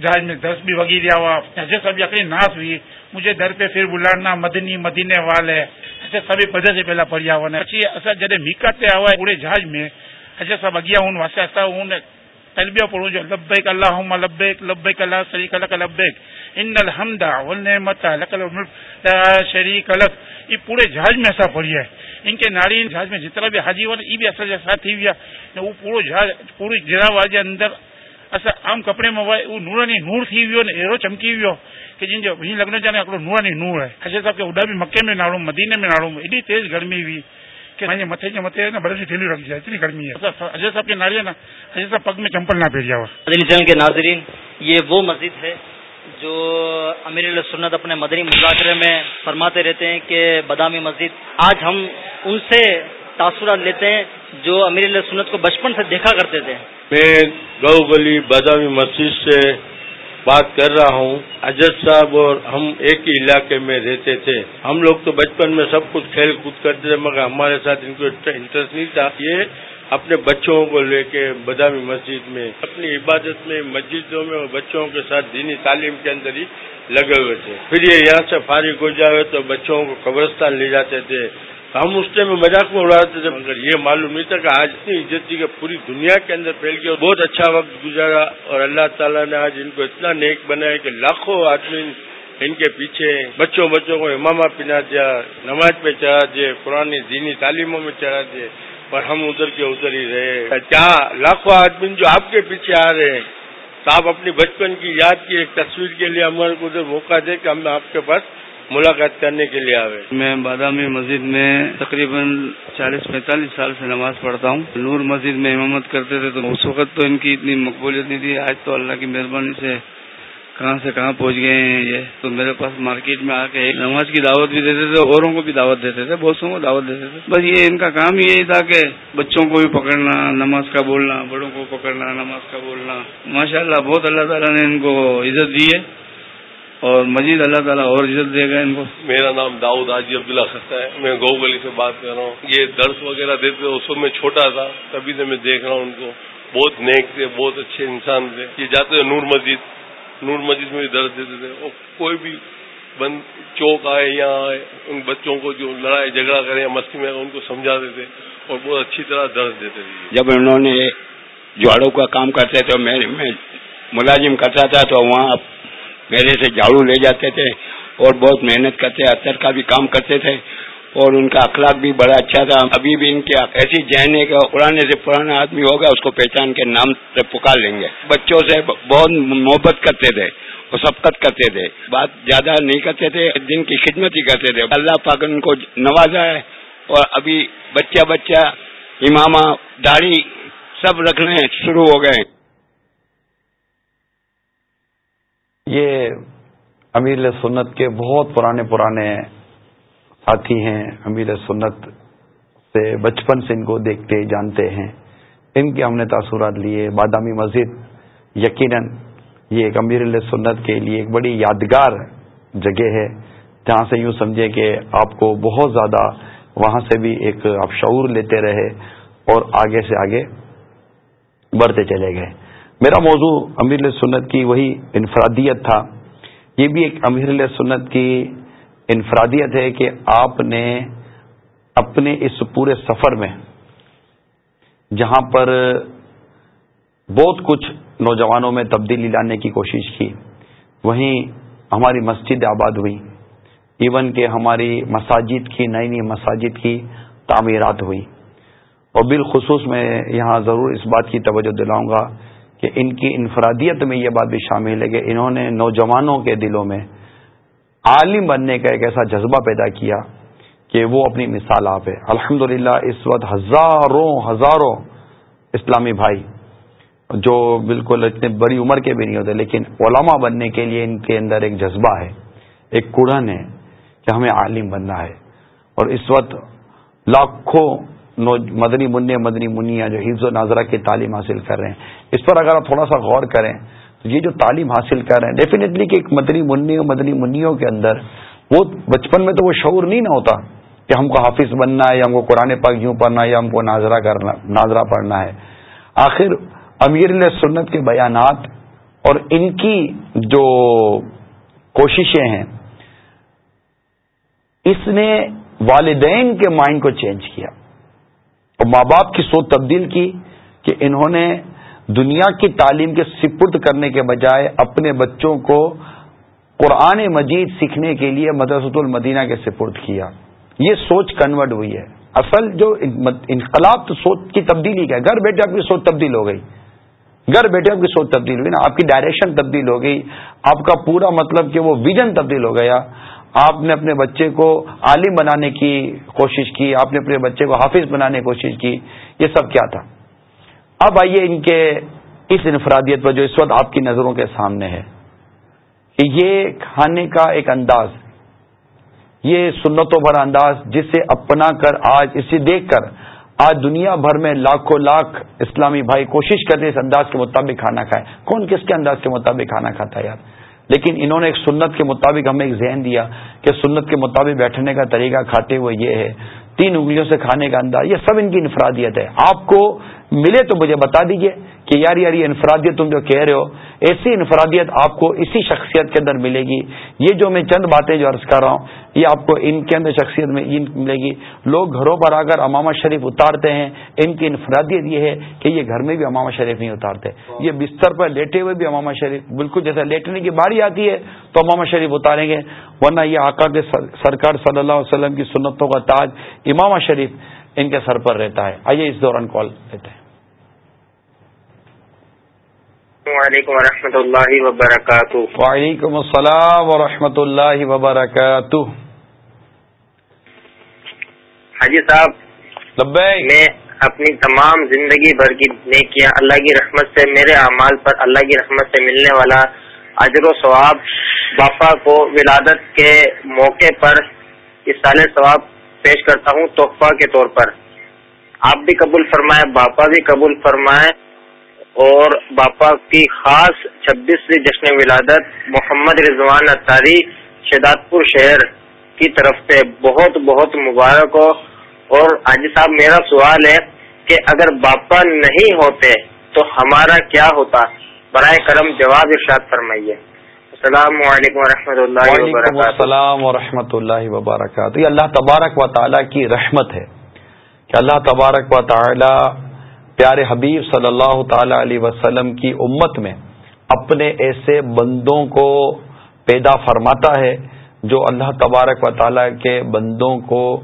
جہاز میں دس بھی وغیرہ ہوا ایسے سب یقین ناس ہوئی، مجھے در پہ پھر بلانا مدنی مدینے والے، ایسے سبھی پدے سے پہلا پڑیا ہوا اچھی، ایسا جدے میکاتے ہوا ہے پورے جہاز میں، ایسے سب اگیا ہوں واسطے ایسا ہوں، تلبیہ پڑھوں جو، لبیک اللہ لبیک لبیک اللہ شریک الک لبیک ان الحمد والنعمت شریک لک۔ یہ پورے جہاز میں ایسا پڑھی ہے۔ ان کے ناری جہاز میں جتنا بھی حاجی ہوا، یہ بھی ایسا جیسا تھی، وہ پورا جہاز، پوری جہاز اندر اچھا عام کپڑے میں نور نورا نور اردو چمکی ہوگن چاہیے نورا نور ہے اجر صاحب کے اڈا بھی مکے میں مدینے میں بڑی رکھ جائے اتنی گرمی ہے پہلے یہ وہ مسجد ہے جو امیر سنت اپنے مدنی مذاکرے میں فرماتے رہتے ہیں کہ بدامی مسجد آج ہم ان سے تاثرات لیتے ہیں جو امیر اللہ سنت کو بچپن سے دیکھا کرتے تھے۔ میں گو گلی بادامی مسجد سے بات کر رہا ہوں۔ اجد صاحب اور ہم ایک ہی علاقے میں رہتے تھے۔ ہم لوگ تو بچپن میں سب کچھ کھیل کود کرتے تھے، مگر ہمارے ساتھ ان کو انٹرسٹ نہیں تھا۔ یہ اپنے بچوں کو لے کے بدامی مسجد میں، اپنی عبادت میں، مسجدوں میں اور بچوں کے ساتھ دینی تعلیم کے اندر ہی لگے ہوئے تھے۔ پھر یہ یہاں سے فارغ ہو جائے تو بچوں کو قبرستان لے جاتے تھے۔ ہم اس ٹائم میں مذاق میں اڑاتے تھے، مگر یہ معلوم نہیں تھا کہ آج اتنی عزت تھی کہ پوری دنیا کے اندر پھیل گیا بہت اچھا وقت گزارا اور اللہ تعالیٰ نے آج ان کو اتنا نیک بنایا کہ لاکھوں آدمی ان کے پیچھے بچوں بچوں کو امامہ پہنا دیا، نماز پہ چڑھا دیے، پرانی دینی تعلیموں میں چڑھا دیے اور ہم ادھر کے ادھر ہی رہے۔ کیا لاکھوں آدمی جو آپ کے پیچھے آ رہے ہیں؟ تو آپ اپنی بچپن کی یاد کی ایک تصویر کے لیے ہمارے کو ادھر موقع دے کہ ہم آپ کے پاس ملاقات کرنے کے لیے آئے میں بادامی مسجد میں تقریباً چالیس پینتالیس سال سے نماز پڑھتا ہوں۔ نور مسجد میں امامت کرتے تھے تو اس وقت تو ان کی اتنی مقبولیت نہیں تھی۔ آج تو اللہ کی مہربانی سے کہاں سے کہاں پہنچ گئے ہیں یہ۔ تو میرے پاس مارکیٹ میں آ کے نماز کی دعوت بھی دیتے تھے، اوروں کو بھی دعوت دیتے تھے، بہت کو دعوت دیتے تھے۔ بس یہ ان کا کام یہی تھا کہ بچوں کو بھی پکڑنا، نماز کا بولنا، بڑوں کو پکڑنا، نماز کا بولنا۔ ماشاء اللہ بہت اللہ تعالیٰ نے ان کو عزت دی ہے۔ اور مزید اللہ تعالیٰ اور عزت دے گا ان کو۔ میرا نام داؤد حاجی عبداللہ خستہ ہے۔ میں گو گلی سے بات کر رہا ہوں۔ یہ درس وغیرہ دیتے اس وقت میں چھوٹا تھا۔ تبھی سے میں دیکھ رہا ہوں ان کو۔ بہت نیک تھے بہت اچھے انسان تھے۔ یہ جاتے تھے نور مسجد۔ نور مسجد میں بھی درس دیتے تھے۔ اور کوئی بھی بند چوک آئے یا آئے ان بچوں کو جو لڑائی جھگڑا کرے یا مستی میں ان کو سمجھاتے تھے اور بہت اچھی طرح درس دیتے تھے۔ جب انہوں نے جھاڑو کا کام کرتے تھے میں ملازم کرتا تھا تو وہاں میرے سے جھاڑو لے جاتے تھے اور بہت محنت کرتے، اثر کا بھی کام کرتے تھے اور ان کا اخلاق بھی بڑا اچھا تھا۔ ابھی بھی ان کے ایسی ذہن ہے کہ پرانے سے پرانا آدمی ہوگا، اس کو پہچان کے نام سے پکار لیں گے۔ بچوں سے بہت محبت کرتے تھے اور سبقت کرتے تھے۔ بات زیادہ نہیں کرتے تھے، دن کی خدمت ہی کرتے تھے۔ اللہ پاک ان کو نوازا ہے اور ابھی بچہ بچہ، امامہ، داڑھی سب رکھنے شروع ہو گئے۔ یہ امیر سنت کے بہت پرانے پرانے ساتھی ہیں۔ امیر سنت سے بچپن سے ان کو دیکھتے جانتے ہیں۔ ان کے ہم نے تاثرات لیے۔ بادامی مسجد، یقیناً یہ ایک امیر سنت کے لیے ایک بڑی یادگار جگہ ہے۔ جہاں سے یوں سمجھے کہ آپ کو بہت زیادہ وہاں سے بھی ایک آپ شعور لیتے رہے اور آگے سے آگے بڑھتے چلے گئے۔ میرا موضوع امیر سنت کی وہی انفرادیت تھا۔ یہ بھی ایک امیر سنت کی انفرادیت ہے کہ آپ نے اپنے اس پورے سفر میں، جہاں پر بہت کچھ نوجوانوں میں تبدیلی لانے کی کوشش کی، وہیں ہماری مسجد آباد ہوئی۔ ایون کہ ہماری مساجد کی، نئی نئی مساجد کی تعمیرات ہوئی۔ اور بالخصوص میں یہاں ضرور اس بات کی توجہ دلاؤں گا کہ ان کی انفرادیت میں یہ بات بھی شامل ہے کہ انہوں نے نوجوانوں کے دلوں میں عالم بننے کا ایک ایسا جذبہ پیدا کیا کہ وہ اپنی مثال آپ ہے۔ الحمد اس وقت ہزاروں ہزاروں اسلامی بھائی جو بالکل اتنے بڑی عمر کے بھی نہیں ہوتے، لیکن علماء بننے کے لیے ان کے اندر ایک جذبہ ہے، ایک کڑن ہے کہ ہمیں عالم بننا ہے۔ اور اس وقت لاکھوں مدنی منع مدنی منیا جو حفظ و ناظرہ کی تعلیم حاصل کر رہے ہیں۔ اس پر اگر آپ تھوڑا سا غور کریں، تو یہ جو تعلیم حاصل کر رہے ہیں ڈیفینیٹلی کہ ایک مدنی منی اور مدنی منیوں کے اندر وہ بچپن میں تو وہ شعور نہیں نہ ہوتا کہ ہم کو حافظ بننا ہے یا ہم کو قرآن پاک یوں پڑھنا ہے یا ہم کو ناظرہ کرنا، ناظرہ پڑھنا ہے۔ آخر امیر سنت کے بیانات اور ان کی جو کوششیں ہیں، اس نے والدین کے مائنڈ کو چینج کیا۔ اور ماں باپ کی سوچ تبدیل کی کہ انہوں نے دنیا کی تعلیم کے سپرد کرنے کے بجائے اپنے بچوں کو قرآن مجید سیکھنے کے لیے مدرسۃ المدینہ کے سپرد کیا۔ یہ سوچ کنورٹ ہوئی ہے۔ اصل جو انقلاب تو سوچ کی تبدیلی کیا گھر بیٹھے آپ کی سوچ تبدیل ہو گئی۔ گھر بیٹھے آپ کی سوچ تبدیل ہوئی نا۔ آپ کی ڈائریکشن تبدیل ہو گئی۔ آپ کا پورا مطلب کہ وہ ویژن تبدیل ہو گیا۔ آپ نے اپنے بچے کو عالم بنانے کی کوشش کی، آپ نے اپنے بچے کو حافظ بنانے کی کوشش کی، یہ سب کیا تھا؟ اب آئیے ان کے اس انفرادیت پر جو اس وقت آپ کی نظروں کے سامنے ہے۔ کہ یہ کھانے کا ایک انداز، یہ سنتوں بھرا انداز جسے اپنا کر آج، اسے دیکھ کر آج دنیا بھر میں لاکھوں لاکھ اسلامی بھائی کوشش کرتے اس انداز کے مطابق کھانا کھائے کون کس کے انداز کے مطابق کھانا کھاتا ہے یار؟ لیکن انہوں نے ایک سنت کے مطابق ہمیں ایک ذہن دیا کہ سنت کے مطابق بیٹھنے کا طریقہ کھاتے ہوئے یہ ہے، تین انگلیوں سے کھانے کا انداز، یہ سب ان کی انفرادیت ہے۔ آپ کو ملے تو مجھے بتا دیجیے کہ یار یار یہ انفرادیت تم جو کہہ رہے ہو، ایسی انفرادیت آپ کو اسی شخصیت کے اندر ملے گی۔ یہ جو میں چند باتیں جو عرض کر رہا ہوں، یہ آپ کو ان کے اندر شخصیت میں ملے گی۔ لوگ گھروں پر آ کر امامہ شریف اتارتے ہیں۔ ان کی انفرادیت یہ ہے کہ یہ گھر میں بھی امامہ شریف نہیں اتارتے۔ یہ بستر پر لیٹے ہوئے بھی امامہ شریف، بالکل جیسے لیٹنے کی باری آتی ہے تو امامہ شریف اتاریں گے۔ ورنہ یہ آقا کے سرکار صلی اللہ علیہ وسلم کی سنتوں کا تاج امامہ شریف ان کے سر پر رہتا ہے۔ آئیے اس دوران کال لیتے ہیں۔ وعلیکم ورحمۃ اللہ وبرکاتہ. وعلیکم السلام ورحمۃ اللہ وبرکاتہ. حاجی صاحب میں اپنی تمام زندگی بھر کی نیکیاں اللہ کی رحمت سے میرے اعمال پر اللہ کی رحمت سے ملنے والا اجر و ثواب باپا کو ولادت کے موقع پر اس سال ثواب پیش کرتا ہوں تحفہ کے طور پر۔ آپ بھی قبول فرمائے باپا بھی قبول فرمائے اور باپا کی خاص چھبیسویں جشن ولادت محمد رضوان اتاری شداد پور شہر کی طرف سے بہت بہت مبارک ہو۔ اور آج صاحب، میرا سوال ہے کہ اگر باپا نہیں ہوتے تو ہمارا کیا ہوتا؟ برائے کرم جواب ارشاد فرمائیے۔ السلام علیکم و رحمۃ اللہ وبرکاتہ۔ السلام و رحمۃ اللہ وبرکاتہ۔ یہ اللہ تبارک و تعالیٰ کی رحمت ہے۔ کہ اللہ تبارک و تعالی پیارے حبیب صلی اللہ تعالی علیہ وسلم کی امت میں اپنے ایسے بندوں کو پیدا فرماتا ہے جو اللہ تبارک و تعالی کے بندوں کو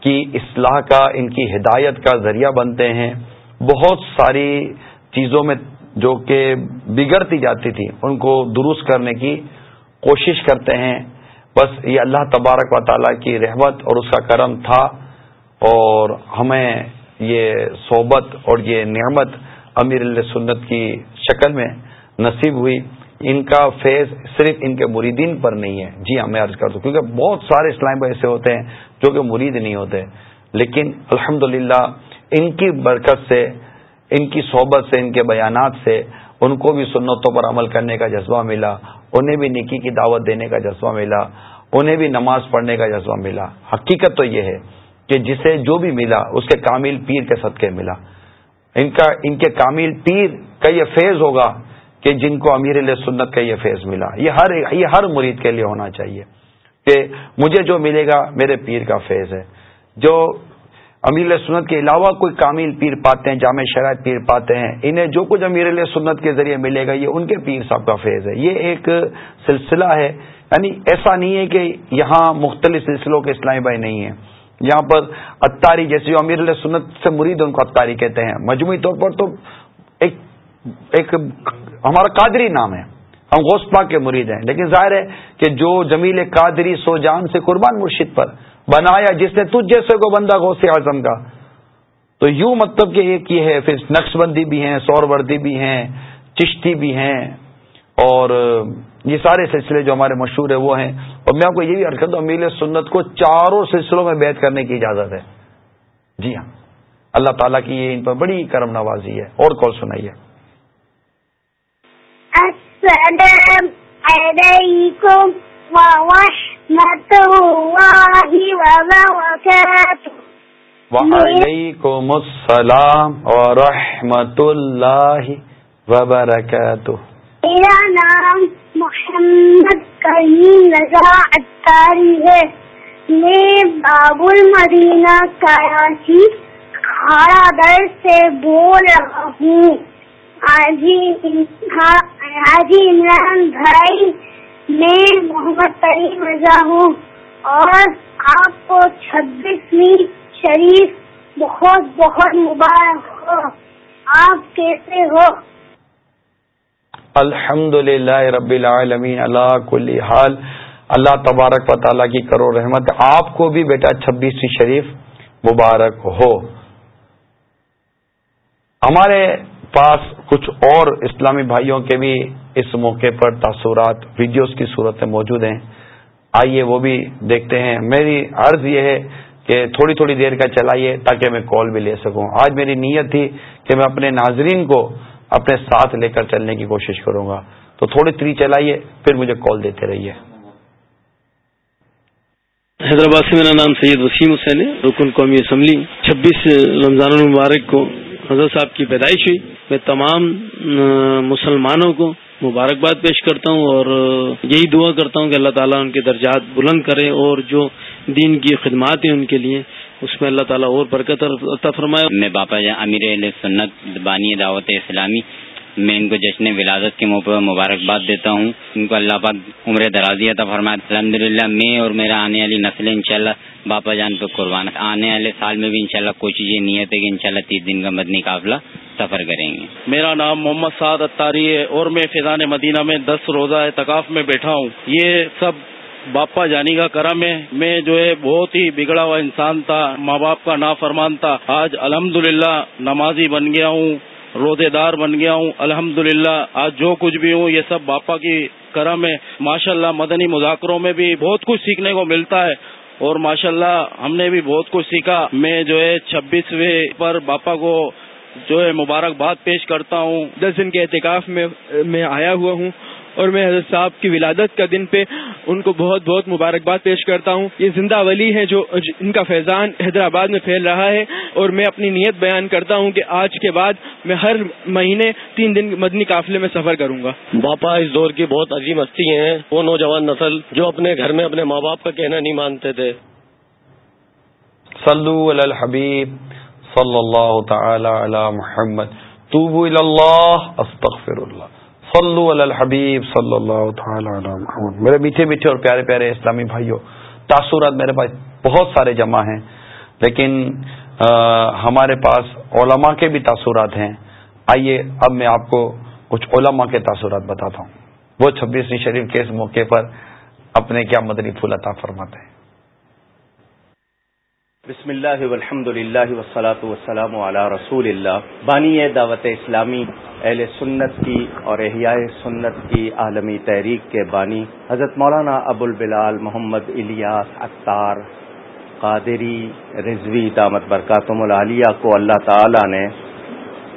کی اصلاح کا، ان کی ہدایت کا ذریعہ بنتے ہیں۔ بہت ساری چیزوں میں جو کہ بگڑتی جاتی تھی، ان کو درست کرنے کی کوشش کرتے ہیں۔ بس یہ اللہ تبارک و تعالیٰ کی رحمت اور اس کا کرم تھا اور ہمیں یہ صحبت اور یہ نعمت امیر اللہ سنت کی شکل میں نصیب ہوئی۔ ان کا فیض صرف ان کے مریدین پر نہیں ہے۔ جی ہاں میں عرض کر دوں کیونکہ بہت سارے اسلام ایسے ہوتے ہیں جو کہ مرید نہیں ہوتے۔ لیکن الحمد ان کی برکت سے، ان کی صحبت سے، ان کے بیانات سے ان کو بھی سنتوں پر عمل کرنے کا جذبہ ملا، انہیں بھی نکی کی دعوت دینے کا جذبہ ملا، انہیں بھی نماز پڑھنے کا جذبہ ملا۔ حقیقت تو یہ ہے کہ جسے جو بھی ملا، اس کے کامل پیر کے صدقے ملا۔ ان کا، ان کے کامل پیر کا یہ فیض ہوگا کہ جن کو امیر علیہ سنت کا یہ فیض ملا۔ یہ ہر یہ ہر مرید کے لیے ہونا چاہیے کہ مجھے جو ملے گا میرے پیر کا فیض ہے۔ جو امیر علیہ سنت کے علاوہ کوئی کامل پیر پاتے ہیں، جامع شرائط پیر پاتے ہیں، انہیں جو کچھ امیر علیہ سنت کے ذریعے ملے گا، یہ ان کے پیر صاحب کا فیض ہے۔ یہ ایک سلسلہ ہے۔ یعنی ایسا نہیں ہے کہ یہاں مختلف سلسلوں کے اسلامی بھائی نہیں ہیں۔ یہاں پر اتاری جیسے جو امیر اللہ سنت سے مرید ان کو اتاری کہتے ہیں۔ مجموعی طور پر تو ایک ایک ہمارا قادری نام ہے۔ ہم غوث پاک کے مرید ہیں۔ لیکن ظاہر ہے کہ جو جمیل قادری سو جان سے قربان مرشد پر بنایا، جس نے تجھ جیسے کو بندہ غوث اعظم کا۔ تو یوں مطلب کہ ایک یہ ہے، پھر نقش بندی بھی ہیں سور وردی بھی ہیں، چشتی بھی ہیں اور یہ سارے سلسلے جو ہمارے مشہور ہیں وہ ہیں۔ اور میں آپ کو یہ بھی حرکت ہوں امیل سنت کو چاروں سلسلوں میں بیت کرنے کی اجازت ہے۔ جی ہاں۔ اللہ تعالیٰ کی یہ ان پر بڑی کرم نوازی ہے۔ اور کال سنائیے؟ السلام علیکم وعلیکم السلام ورحمۃ اللہ وبرکاتہ۔ میرا نام محمد کریم رضا اتاری ہے۔ میں باب المدینہ کراچی کھاڑا در سے بول رہا ہوں۔ حاجی عمران بھائی، میں محمد کریم رضا ہوں۔ اور آپ کو چھبیسویں شریف بہت بہت مبارک ہو۔ آپ کیسے ہو؟ الحمد للہ رب العالمین، اللہ کل حال، اللہ تبارک و تعالیٰ کی کرو رحمت۔ آپ کو بھی بیٹا چھبیسویں شریف مبارک ہو۔ ہمارے پاس کچھ اور اسلامی بھائیوں کے بھی اس موقع پر تاثرات، ویڈیوز کی صورت میں موجود ہیں۔ آئیے وہ بھی دیکھتے ہیں۔ میری عرض یہ ہے کہ تھوڑی تھوڑی دیر کا چلائیے تاکہ میں کال بھی لے سکوں۔ آج میری نیت تھی کہ میں اپنے ناظرین کو اپنے ساتھ لے کر چلنے کی کوشش کروں گا۔ تو تھوڑی تری چلائیے، پھر مجھے کال دیتے رہیے۔ حیدرآباد سے میرا نام سید وسیم حسین ہے۔ رکن قومی اسمبلی، چھبیس رمضان المبارک کو حضرت صاحب کی پیدائش ہوئی۔ میں تمام مسلمانوں کو مبارکباد پیش کرتا ہوں اور یہی دعا کرتا ہوں کہ اللہ تعالیٰ ان کے درجات بلند کرے اور جو دین کی خدمات ہیں ان کے لیے اس میں اللہ تعالیٰ اور برکت عطا فرمائے۔ میں باپا جان امیر علیہ سنت بانی دعوت اسلامی میں ان کو جشن ولادت کے موقع پر مبارکباد دیتا ہوں۔ ان کو اللہ پاک عمر درازی عطا فرمائے۔ الحمد للہ میں اور میرا آنے والی نسل انشاءاللہ باپا جان پہ قربان آنے والے سال میں بھی انشاءاللہ کوشش یہ نیت ہے کہ انشاءاللہ تیس دن کا مدنی قافلہ سفر کریں گے۔ میرا نام محمد سعد اتاری ہے اور میں فیضان مدینہ میں دس روزہ اعتکاف میں بیٹھا ہوں۔ یہ سب باپا جانی کا کرم ہے۔ میں جو ہے بہت ہی بگڑا ہوا انسان تھا۔ ماں باپ کا نا فرمان تھا۔ آج الحمد نمازی بن گیا ہوں، روزے دار بن گیا ہوں۔ الحمد آج جو کچھ بھی ہوں، یہ سب باپا کی کرم ہے۔ ماشاء اللہ مدنی مذاکروں میں بھی بہت کچھ سیکھنے کو ملتا ہے۔ اور ماشاء اللہ ہم نے بھی بہت کچھ سیکھا۔ میں جو ہے چھبیسویں پر باپا کو جو ہے مبارکباد پیش کرتا ہوں۔ دس دن کے احتکاف میں میں آیا ہوا ہوں۔ اور میں حضرت صاحب کی ولادت کا دن پہ ان کو بہت بہت مبارکباد پیش کرتا ہوں۔ یہ زندہ ولی ہے جو ان کا فیضان حیدرآباد میں پھیل رہا ہے اور میں اپنی نیت بیان کرتا ہوں کہ آج کے بعد میں ہر مہینے تین دن مدنی قافلے میں سفر کروں گا۔ باپا اس دور کی بہت عظیم ہستی ہیں۔ وہ نوجوان نسل جو اپنے گھر میں اپنے ماں باپ کا کہنا نہیں مانتے تھے۔ صلو علی الحبیب صلی اللہ تعالی علی محمد۔ توبو اللہ استغفر اللہ۔ صلو علی الحبیب صلی اللہ تعالی علی محمد۔ میرے میٹھے میٹھے اور پیارے پیارے اسلامی بھائیوں، تاثرات میرے پاس بہت سارے جمع ہیں، لیکن ہمارے پاس علماء کے بھی تاثرات ہیں۔ آئیے، اب میں آپ کو کچھ علماء کے تاثرات بتاتا ہوں۔ وہ چھبیسویں شریف کے اس موقع پر اپنے کیا مدنی پھول عطا فرماتے ہیں۔ بسم اللہ والحمد للہ والصلاة والسلام علی رسول اللہ۔ بانی دعوت اسلامی اہل سنت کی اور احیاء سنت کی عالمی تحریک کے بانی۔ حضرت مولانا ابو البلال محمد الیاس اختار قادری رضوی دامت برکاتم العالیہ کو اللہ تعالی نے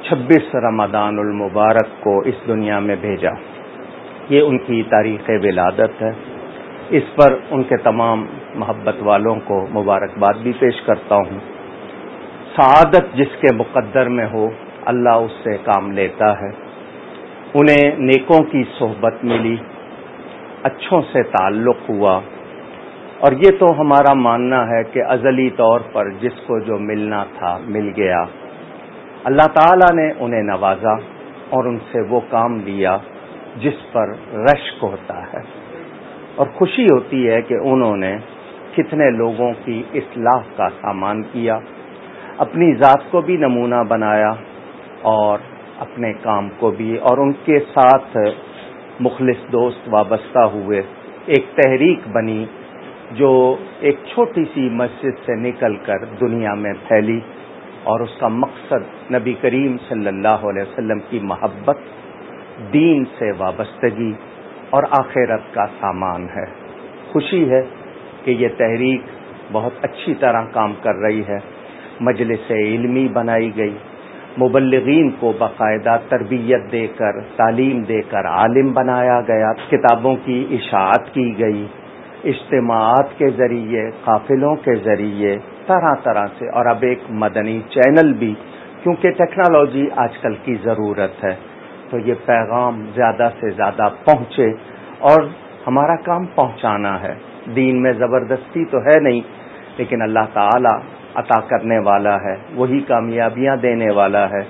چھبیس رمضان المبارک کو اس دنیا میں بھیجا۔ یہ ان کی تاریخ ولادت ہے۔ اس پر ان کے تمام محبت والوں کو مبارکباد بھی پیش کرتا ہوں۔ سعادت جس کے مقدر میں ہو، اللہ اس سے کام لیتا ہے۔ انہیں نیکوں کی صحبت ملی، اچھوں سے تعلق ہوا۔ اور یہ تو ہمارا ماننا ہے کہ ازلی طور پر جس کو جو ملنا تھا، مل گیا۔ اللہ تعالی نے انہیں نوازا اور ان سے وہ کام لیا جس پر رشک ہوتا ہے۔ اور خوشی ہوتی ہے کہ انہوں نے کتنے لوگوں کی اصلاح کا سامان کیا، اپنی ذات کو بھی نمونہ بنایا اور اپنے کام کو بھی اور ان کے ساتھ مخلص دوست وابستہ ہوئے۔ ایک تحریک بنی جو ایک چھوٹی سی مسجد سے نکل کر دنیا میں پھیلی اور اس کا مقصد نبی کریم صلی اللہ علیہ وسلم کی محبت، دین سے وابستگی اور آخرت کا سامان ہے۔ خوشی ہے کہ یہ تحریک بہت اچھی طرح کام کر رہی ہے۔ مجلس علمی بنائی گئی۔ مبلغین کو باقاعدہ تربیت دے کر، تعلیم دے کر عالم بنایا گیا۔ کتابوں کی اشاعت کی گئی۔ اجتماعات کے ذریعے، قافلوں کے ذریعے، طرح طرح سے۔ اور اب ایک مدنی چینل بھی، کیونکہ ٹیکنالوجی آج کل کی ضرورت ہے۔ تو یہ پیغام زیادہ سے زیادہ پہنچے اور ہمارا کام پہنچانا ہے۔ دین میں زبردستی تو ہے نہیں، لیکن اللہ تعالی عطا کرنے والا ہے، وہی کامیابیاں دینے والا ہے۔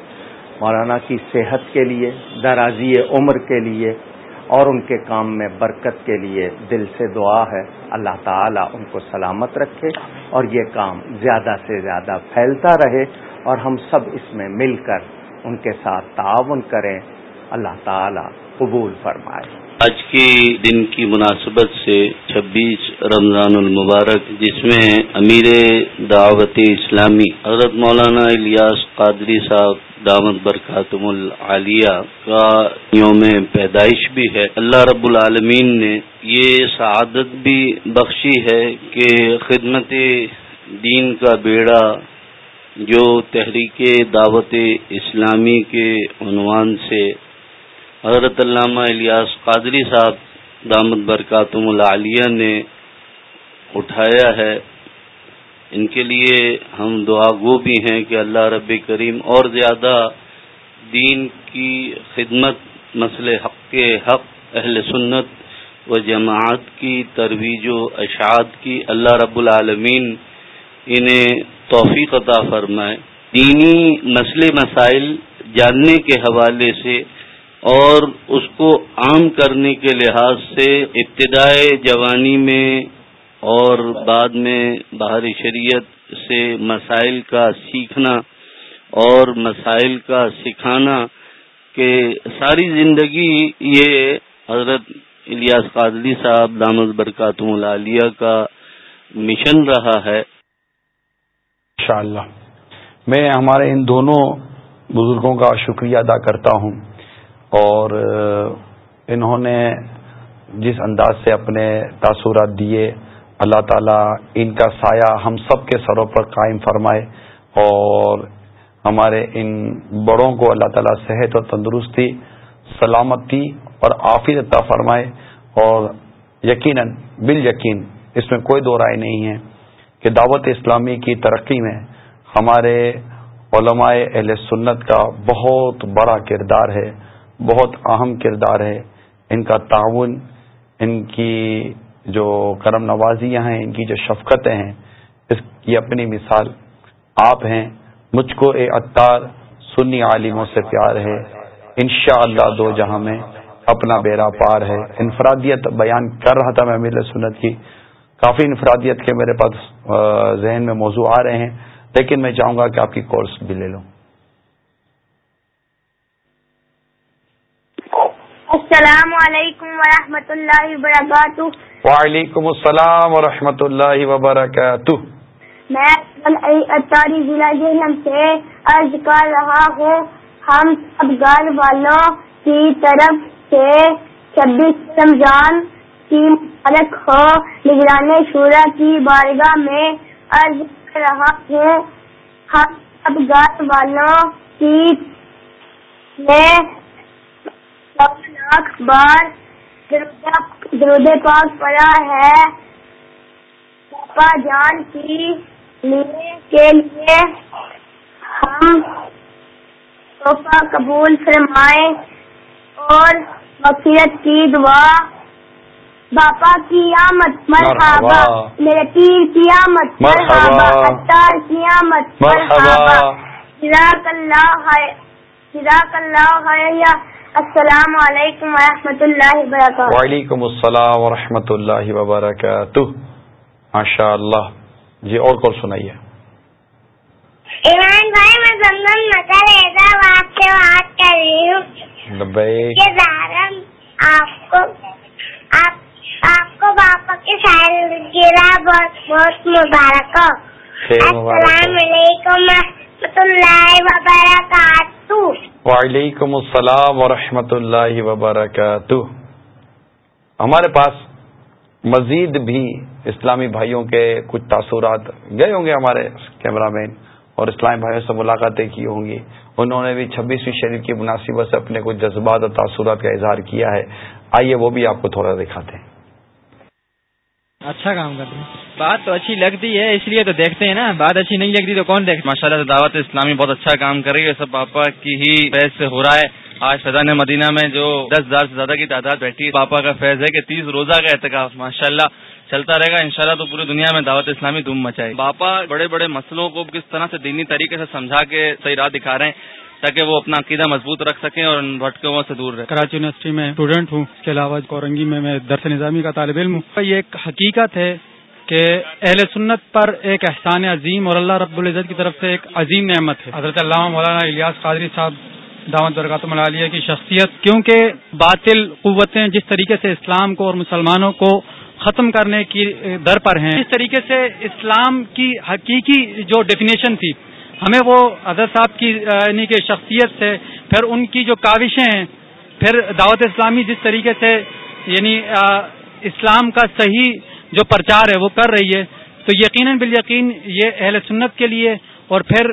مولانا کی صحت کے لیے، درازی عمر کے لیے اور ان کے کام میں برکت کے لیے دل سے دعا ہے۔ اللہ تعالیٰ ان کو سلامت رکھے اور یہ کام زیادہ سے زیادہ پھیلتا رہے اور ہم سب اس میں مل کر ان کے ساتھ تعاون کریں۔ اللہ تعالیٰ قبول فرمائے۔ آج کی دن کی مناسبت سے چھبیس رمضان المبارک، جس میں امیر دعوت اسلامی حضرت مولانا الیاس قادری صاحب، دامت برکاتم العالیہ کا یوم پیدائش بھی ہے۔ اللہ رب العالمین نے یہ سعادت بھی بخشی ہے کہ خدمت دین کا بیڑا، جو تحریک دعوت اسلامی کے عنوان سے حضرت علامہ الیاس قادری صاحب دامت برکاتم العالیہ نے اٹھایا ہے۔ ان کے لیے ہم دعا گو بھی ہیں کہ اللہ رب کریم اور زیادہ دین کی خدمت، مسئلے حق کے حق، اہل سنت و جماعت کی ترویج و اشاعت کی اللہ رب العالمین انہیں توفیق عطا فرمائے۔ دینی مسئلے، مسائل جاننے کے حوالے سے اور اس کو عام کرنے کے لحاظ سے ابتدائے جوانی میں اور بعد میں باہر شریعت سے مسائل کا سیکھنا اور مسائل کا سکھانا کہ ساری زندگی یہ حضرت الیاس قادری صاحب دامد برکاتم العالیہ کا مشن رہا ہے۔ انشاءاللہ میں ہمارے ان دونوں بزرگوں کا شکریہ ادا کرتا ہوں۔ اور انہوں نے جس انداز سے اپنے تاثرات دیے، اللہ تعالیٰ ان کا سایہ ہم سب کے سروں پر قائم فرمائے اور ہمارے ان بڑوں کو اللہ تعالیٰ صحت اور تندرستی، سلامتی اور عافیت عطا فرمائے اور یقیناً، بال یقین اس میں کوئی دو رائے نہیں ہے کہ دعوت اسلامی کی ترقی میں ہمارے علماء اہل سنت کا بہت بڑا کردار ہے۔ بہت اہم کردار ہے۔ ان کا تعاون، ان کی جو کرم نوازیاں ہیں، ان کی جو شفقتیں ہیں، اس کی اپنی مثال آپ ہیں۔ مجھ کو اے اتار سنی عالموں سے پیار ہے۔ انشاءاللہ اللہ دو جہاں میں اپنا بیرا پار ہے۔ انفرادیت بیان کر رہا تھا میں امیر سنت کی۔ کافی انفرادیت کے میرے پاس ذہن میں موضوع آ رہے ہیں، لیکن میں چاہوں گا کہ آپ کی کورس بھی لے لوں۔ السلام علیکم ورحمۃ اللہ وبرکاتہ۔ وعلیکم السلام ورحمۃ اللہ وبرکاتہ۔ میں اطاری ضلع جہلم سے عرض کر رہا ہوں ہم سب گھر والوں کی طرف سے چھبیس رمضان کی مبارک ہو نگران شورا کی بارگاہ میں عرض کر رہا ہوں ہم سب گھر والوں کی میں لاکھ بار درود پاک پڑا ہے۔ پاپا جان کی لینے کے لیے ہم توحفہ قبول فرمائے اور مقصد کی دعا۔ باپا کی آمد مرحبا۔ میرے پیر کی آمد مرحبا۔ اتار کی آمد مرحبا۔ جزاک اللہ جزاک اللہ السلام علیکم ورحمۃ اللہ وبرکاتہ۔ وعلیکم السلام ورحمۃ اللہ وبرکاتہ۔ ماشاء اللہ جی اور کون سنائیے۔ ایمان بھائی میں زمزم نظر حیدرآباد سے بات کر رہی ہوں۔ آپ کو آپ کو باپا کے سال گرا بہت بہت مبارک ہو۔ السلام علیکم ورحمۃ اللہ وبرکاتہ۔ وعلیکم السلام ورحمۃ اللہ وبرکاتہ۔ ہمارے پاس مزید بھی اسلامی بھائیوں کے کچھ تاثرات گئے ہوں گے ہمارے کیمرہ مین، اور اسلامی بھائیوں سے ملاقاتیں کی ہوں گی۔ انہوں نے بھی چھبیسویں شریف کی مناسبت سے اپنے کچھ جذبات اور تاثرات کا اظہار کیا ہے۔ آئیے وہ بھی آپ کو تھوڑا دکھاتے ہیں۔ اچھا کام کرتے ہیں۔ بات تو اچھی لگتی ہے اس لیے تو دیکھتے ہیں نا۔ بات اچھی نہیں لگتی تو کون دیکھتے ماشاء اللہ دعوت اسلامی بہت اچھا کام کر رہی ہے۔ سب پاپا کی ہی فیض سے ہو رہا ہے۔ آج فیضان مدینہ میں جو دس ہزار سے زیادہ کی تعداد بیٹھی پاپا کا فیض ہے کہ تیس روزہ کا احتکاف ماشاء اللہ چلتا رہے گا۔ انشاءاللہ تو پوری دنیا میں دعوت اسلامی دھوم مچائے پاپا بڑے بڑے مسئلوں کو کس طرح سے دینی طریقے سے سمجھا کے صحیح راہ دکھا رہے ہیں۔ تاکہ وہ اپنا عقیدہ مضبوط رکھ سکیں اور ان بھٹکوں سے دور رہے کراچی یونیورسٹی میں اسٹوڈنٹ ہوں، اس کے علاوہ کورنگی میں میں درس نظامی کا طالب علم ہوں۔ یہ ایک حقیقت ہے کہ اہل سنت پر ایک احسان عظیم اور اللہ رب العزت کی طرف سے ایک عظیم نعمت ہے۔ حضرت علامہ مولانا الیاس قادری صاحب دعوت برکات ملالیہ کی شخصیت، کیونکہ باطل قوتیں جس طریقے سے اسلام کو اور مسلمانوں کو ختم کرنے کی در پر ہیں، اس طریقے سے اسلام کی حقیقی جو ڈیفینیشن تھی ہمیں وہ حضرت صاحب کی یعنی کہ شخصیت سے، پھر ان کی جو کاوشیں ہیں، پھر دعوت اسلامی جس طریقے سے یعنی اسلام کا صحیح جو پرچار ہے، وہ کر رہی ہے۔ تو یقیناً بالیقین یہ اہل سنت کے لیے، اور پھر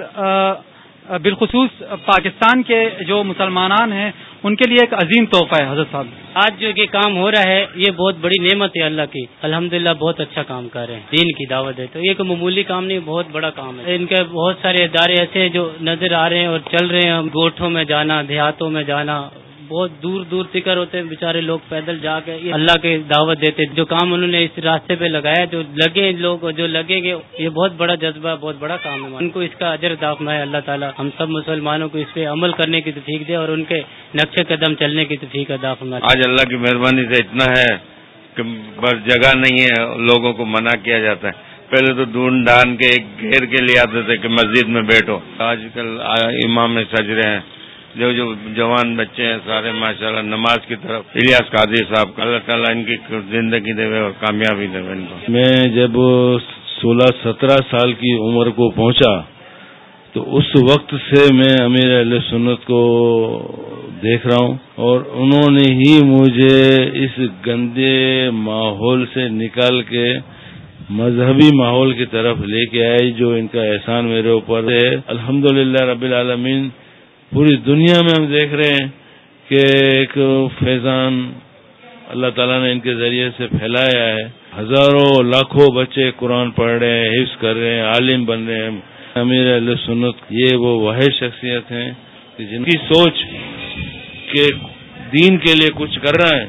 بالخصوص پاکستان کے جو مسلمان ہیں، ان کے لیے ایک عظیم تحفہ ہے، حضرت صاحب۔ آج جو یہ کام ہو رہا ہے، یہ بہت بڑی نعمت ہے اللہ کی۔ الحمدللہ بہت اچھا کام کر رہے ہیں۔ دین کی دعوت ہے۔ تو یہ کوئی معمولی کام نہیں، بہت بڑا کام ہے۔ ان کے بہت سارے ادارے ایسے ہیں جو نظر آ رہے ہیں اور چل رہے ہیں۔ گوٹھوں میں جانا، دیہاتوں میں جانا بہت دور دور فکر ہوتے ہیں بےچارے لوگ پیدل جا کے۔ اللہ کے دعوت دیتے جو کام انہوں نے اس راستے پہ لگایا، جو لگے لوگ جو لگیں گے، یہ بہت بڑا جذبہ، بہت بڑا کام ہے۔ ان کو اس کا اجر دافنا ہے اللہ تعالیٰ۔ ہم سب مسلمانوں کو اس پہ عمل کرنے کی توفیق دے اور ان کے نقش قدم چلنے کی توفیق ادا آج اللہ کی مہربانی سے اتنا ہے کہ بس جگہ نہیں ہے، لوگوں کو منع کیا جاتا ہے۔ پہلے تو ڈھونڈ ڈھان کے، ایک گھیر کے لیے آتے تھے کہ مسجد میں بیٹھو۔ آج کل امام سج رہے ہیں۔ جو جو جوان بچے ہیں سارے ماشاء اللہ نماز کی طرف۔ الیاس قادری صاحب، اللہ تعالیٰ ان کی زندگی دے اور کامیابی دے ان کو۔ میں جب سولہ سترہ سال کی عمر کو پہنچا، تو اس وقت سے میں امیر علیہ سنت کو دیکھ رہا ہوں اور انہوں نے ہی مجھے اس گندے ماحول سے نکال کے مذہبی ماحول کی طرف لے کے آئے، جو ان کا احسان میرے اوپر ہے۔ الحمدللہ رب العالمین پوری دنیا میں ہم دیکھ رہے ہیں کہ ایک فیضان اللہ تعالیٰ نے ان کے ذریعے سے پھیلایا ہے۔ ہزاروں لاکھوں بچے قرآن پڑھ رہے ہیں، حفظ کر رہے ہیں، عالم بن رہے ہیں۔ امیر علیہ سنت، یہ وہ واحد شخصیت ہیں کہ جن کی سوچ کہ دین کے لیے کچھ کر رہا ہے۔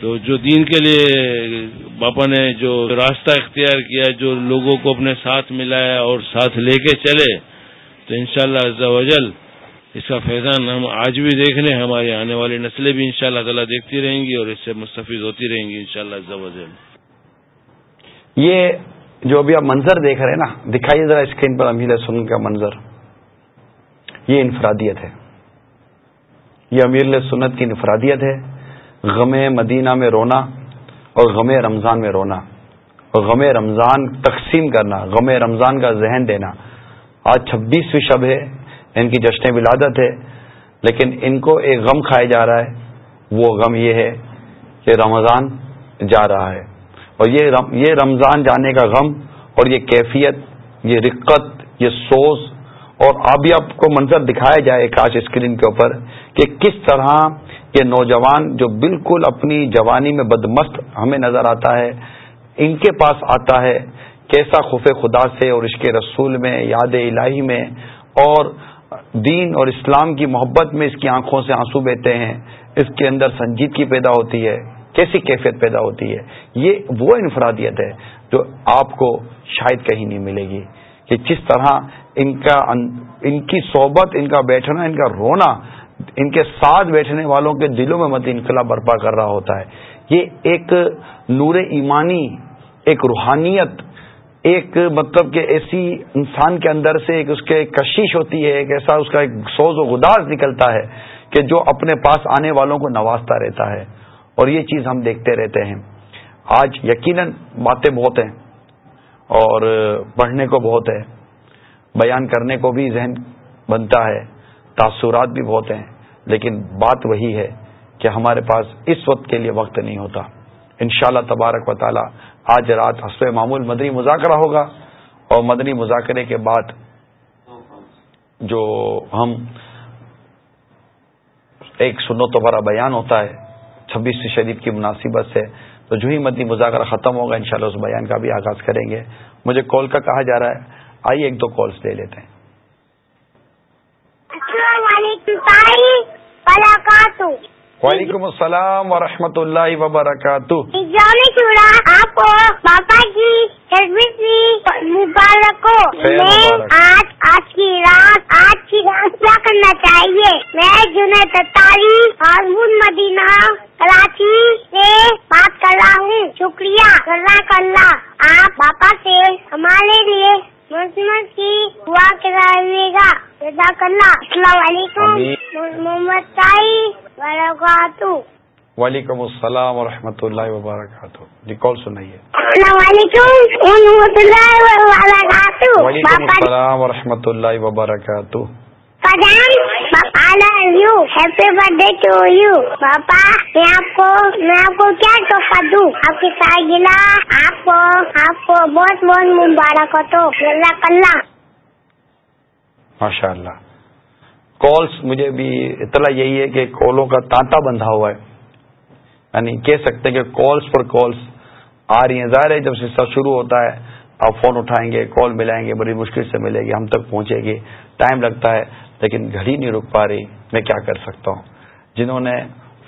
تو جو دین کے لیے باپا نے جو راستہ اختیار کیا، جو لوگوں کو اپنے ساتھ ملایا اور ساتھ لے کے چلے، تو انشاءاللہ شاء اللہ اس کا فیضان ہم آج بھی دیکھ رہے ہیں ہماری آنے والی نسلیں بھی انشاءاللہ تعالی دیکھتی رہیں گی اور اس سے مستفید ہوتی رہیں گی انشاءاللہ شاء اللہ یہ جو ابھی آپ منظر دیکھ رہے ہیں نا، دکھائیے ذرا اسکرین پر امیر سن کا منظر۔ یہ انفرادیت ہے۔ یہ امیر سنت کی انفرادیت ہے۔ غم مدینہ میں رونا اور غم رمضان میں رونا۔ اور غم رمضان تقسیم کرنا، غم رمضان کا ذہن دینا۔ آج چھبیسویں شب ہے۔ ان کی جشن ولادت ہے، لیکن ان کو ایک غم کھایا جا رہا ہے۔ وہ غم یہ ہے کہ رمضان جا رہا ہے۔ اور یہ رمضان جانے کا غم اور یہ کیفیت، یہ رقت، یہ سوز اور ابھی آپ کو منظر دکھایا جائے کاش اسکرین کے اوپر کہ کس طرح یہ نوجوان جو بالکل اپنی جوانی میں بدمست ہمیں نظر آتا ہے، ان کے پاس آتا ہے، کیسا خوف خدا سے اور اس کے رسول میں، یاد الہی میں اور دین اور اسلام کی محبت میں اس کی آنکھوں سے آنسو بہتے ہیں، اس کے اندر سنجیدگی پیدا ہوتی ہے، کیسی کیفیت پیدا ہوتی ہے؟ یہ وہ انفرادیت ہے جو آپ کو شاید کہیں نہیں ملے گی کہ جس طرح ان کا ان کی صحبت، ان کا بیٹھنا، ان کا رونا، ان کے ساتھ بیٹھنے والوں کے دلوں میں مت انقلاب برپا کر رہا ہوتا ہے۔ یہ ایک نور ایمانی، ایک روحانیت ایک مطلب کہ ایسی انسان کے اندر سے ایک اس کے کشش ہوتی ہے، ایک ایسا اس کا ایک سوز و گداز نکلتا ہے کہ جو اپنے پاس آنے والوں کو نوازتا رہتا ہے۔ اور یہ چیز ہم دیکھتے رہتے ہیں۔ آج یقیناً باتیں بہت ہیں اور پڑھنے کو بہت ہے، بیان کرنے کو بھی ذہن بنتا ہے، تاثرات بھی بہت ہیں۔ لیکن بات وہی ہے کہ ہمارے پاس اس وقت کے لیے وقت نہیں ہوتا۔ انشاءاللہ تبارک و تعالی آج رات حسب معمول مدنی مذاکرہ ہوگا اور مدنی مذاکرے کے بعد جو ہم ایک سنت و بیان ہوتا ہے چھبیس شریف کی مناسبت سے، تو جو ہی مدنی مذاکرہ ختم ہوگا، انشاءاللہ اس بیان کا بھی آغاز کریں گے۔ مجھے کال کا کہا جا رہا ہے، آئیے ایک دو کالس دے لیتے ہیں۔ وعلیکم السلام ورحمۃ اللہ وبرکاتہ آپ پاپا کی مبارک ہو میں آج آج کی رات آج کی رات کیا کرنا چاہیے؟ میں جنید تتاری ہارمون مدینہ کراچی سے بات کر رہا ہوں۔ شکریہ۔ اللہ اللہ آپ پاپا سے ہمارے لیے مسلم کی دعا السلام علیکم محمد تائی وبرکاتہ۔ وعلیکم السلام ورحمۃ اللہ وبرکاتہ۔ جی کال سنائیے۔ السلام علیکم ورحمۃ اللہ وبرکاتہ۔ وعلیکم السلام ورحمۃ اللہ وبرکاتہ۔ Pradhan I love you happy birthday to you you پاپا میں آپ کو میں آپ کو کیا تحفہ دوں آپ کی سالگرہ آپ کو آپ کو بہت بہت مبارک ہو تو اللہ اللہ ماشاء اللہ کالس مجھے بھی اطلاع یہی ہے کہ کالوں کا تانتا بندھا ہوا ہے یعنی کہہ سکتے ہیں کہ کالس پر کالس آ رہی ہیں ظاہر ہے جب سلسلہ شروع ہوتا ہے آپ فون اٹھائیں گے کال ملائیں گے بڑی مشکل سے ملے گی ہم تک پہنچے گی ٹائم لگتا ہے لیکن گھڑی نہیں رک پا رہی، میں کیا کر سکتا ہوں؟ جنہوں نے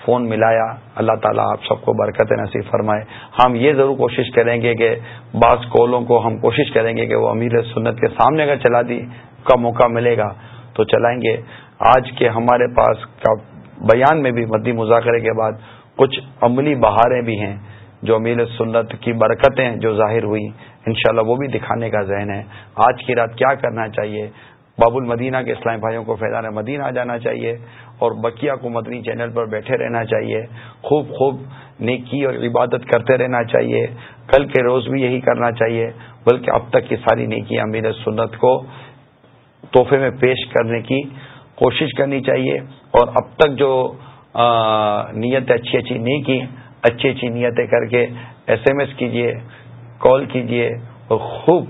فون ملایا، اللہ تعالیٰ آپ سب کو برکت نصیب فرمائے۔ ہم یہ ضرور کوشش کریں گے کہ بعض کالوں کو ہم کوشش کریں گے کہ وہ امیر سنت کے سامنے اگر چلا دی، کا موقع ملے گا۔ تو چلائیں گے۔ آج کے ہمارے پاس کا بیان میں بھی مدی مذاکرے کے بعد کچھ عملی بہاریں بھی ہیں جو امیر سنت کی برکتیں جو ظاہر ہوئی انشاءاللہ وہ بھی دکھانے کا ذہن ہے۔ آج کی رات کیا کرنا چاہیے؟ باب المدینہ کے اسلامی بھائیوں کو فیضان مدینہ آ جانا چاہیے اور بکیا کو مدنی چینل پر بیٹھے رہنا چاہیے۔ خوب خوب نیکی اور عبادت کرتے رہنا چاہیے۔ کل کے روز بھی یہی کرنا چاہیے، بلکہ اب تک کی ساری نیکی امیر سنت کو تحفے میں پیش کرنے کی کوشش کرنی چاہیے۔ اور اب تک جو نیت اچھی اچھی نہیں کی اچھی اچھی نیتیں کر کے ایس ایم ایس کیجیے، کال کیجیے اور خوب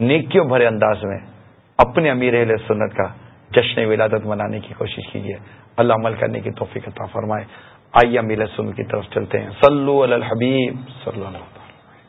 نیکیوں بھرے انداز میں اپنے امیر اہل سنت کا جشن ولادت منانے کی کوشش کیجیے اللہ عمل کرنے کی توفیق عطا فرمائے۔ آئیے امیر سنت کی طرف چلتے ہیں۔ سلو الحبیب۔ صلی اللہ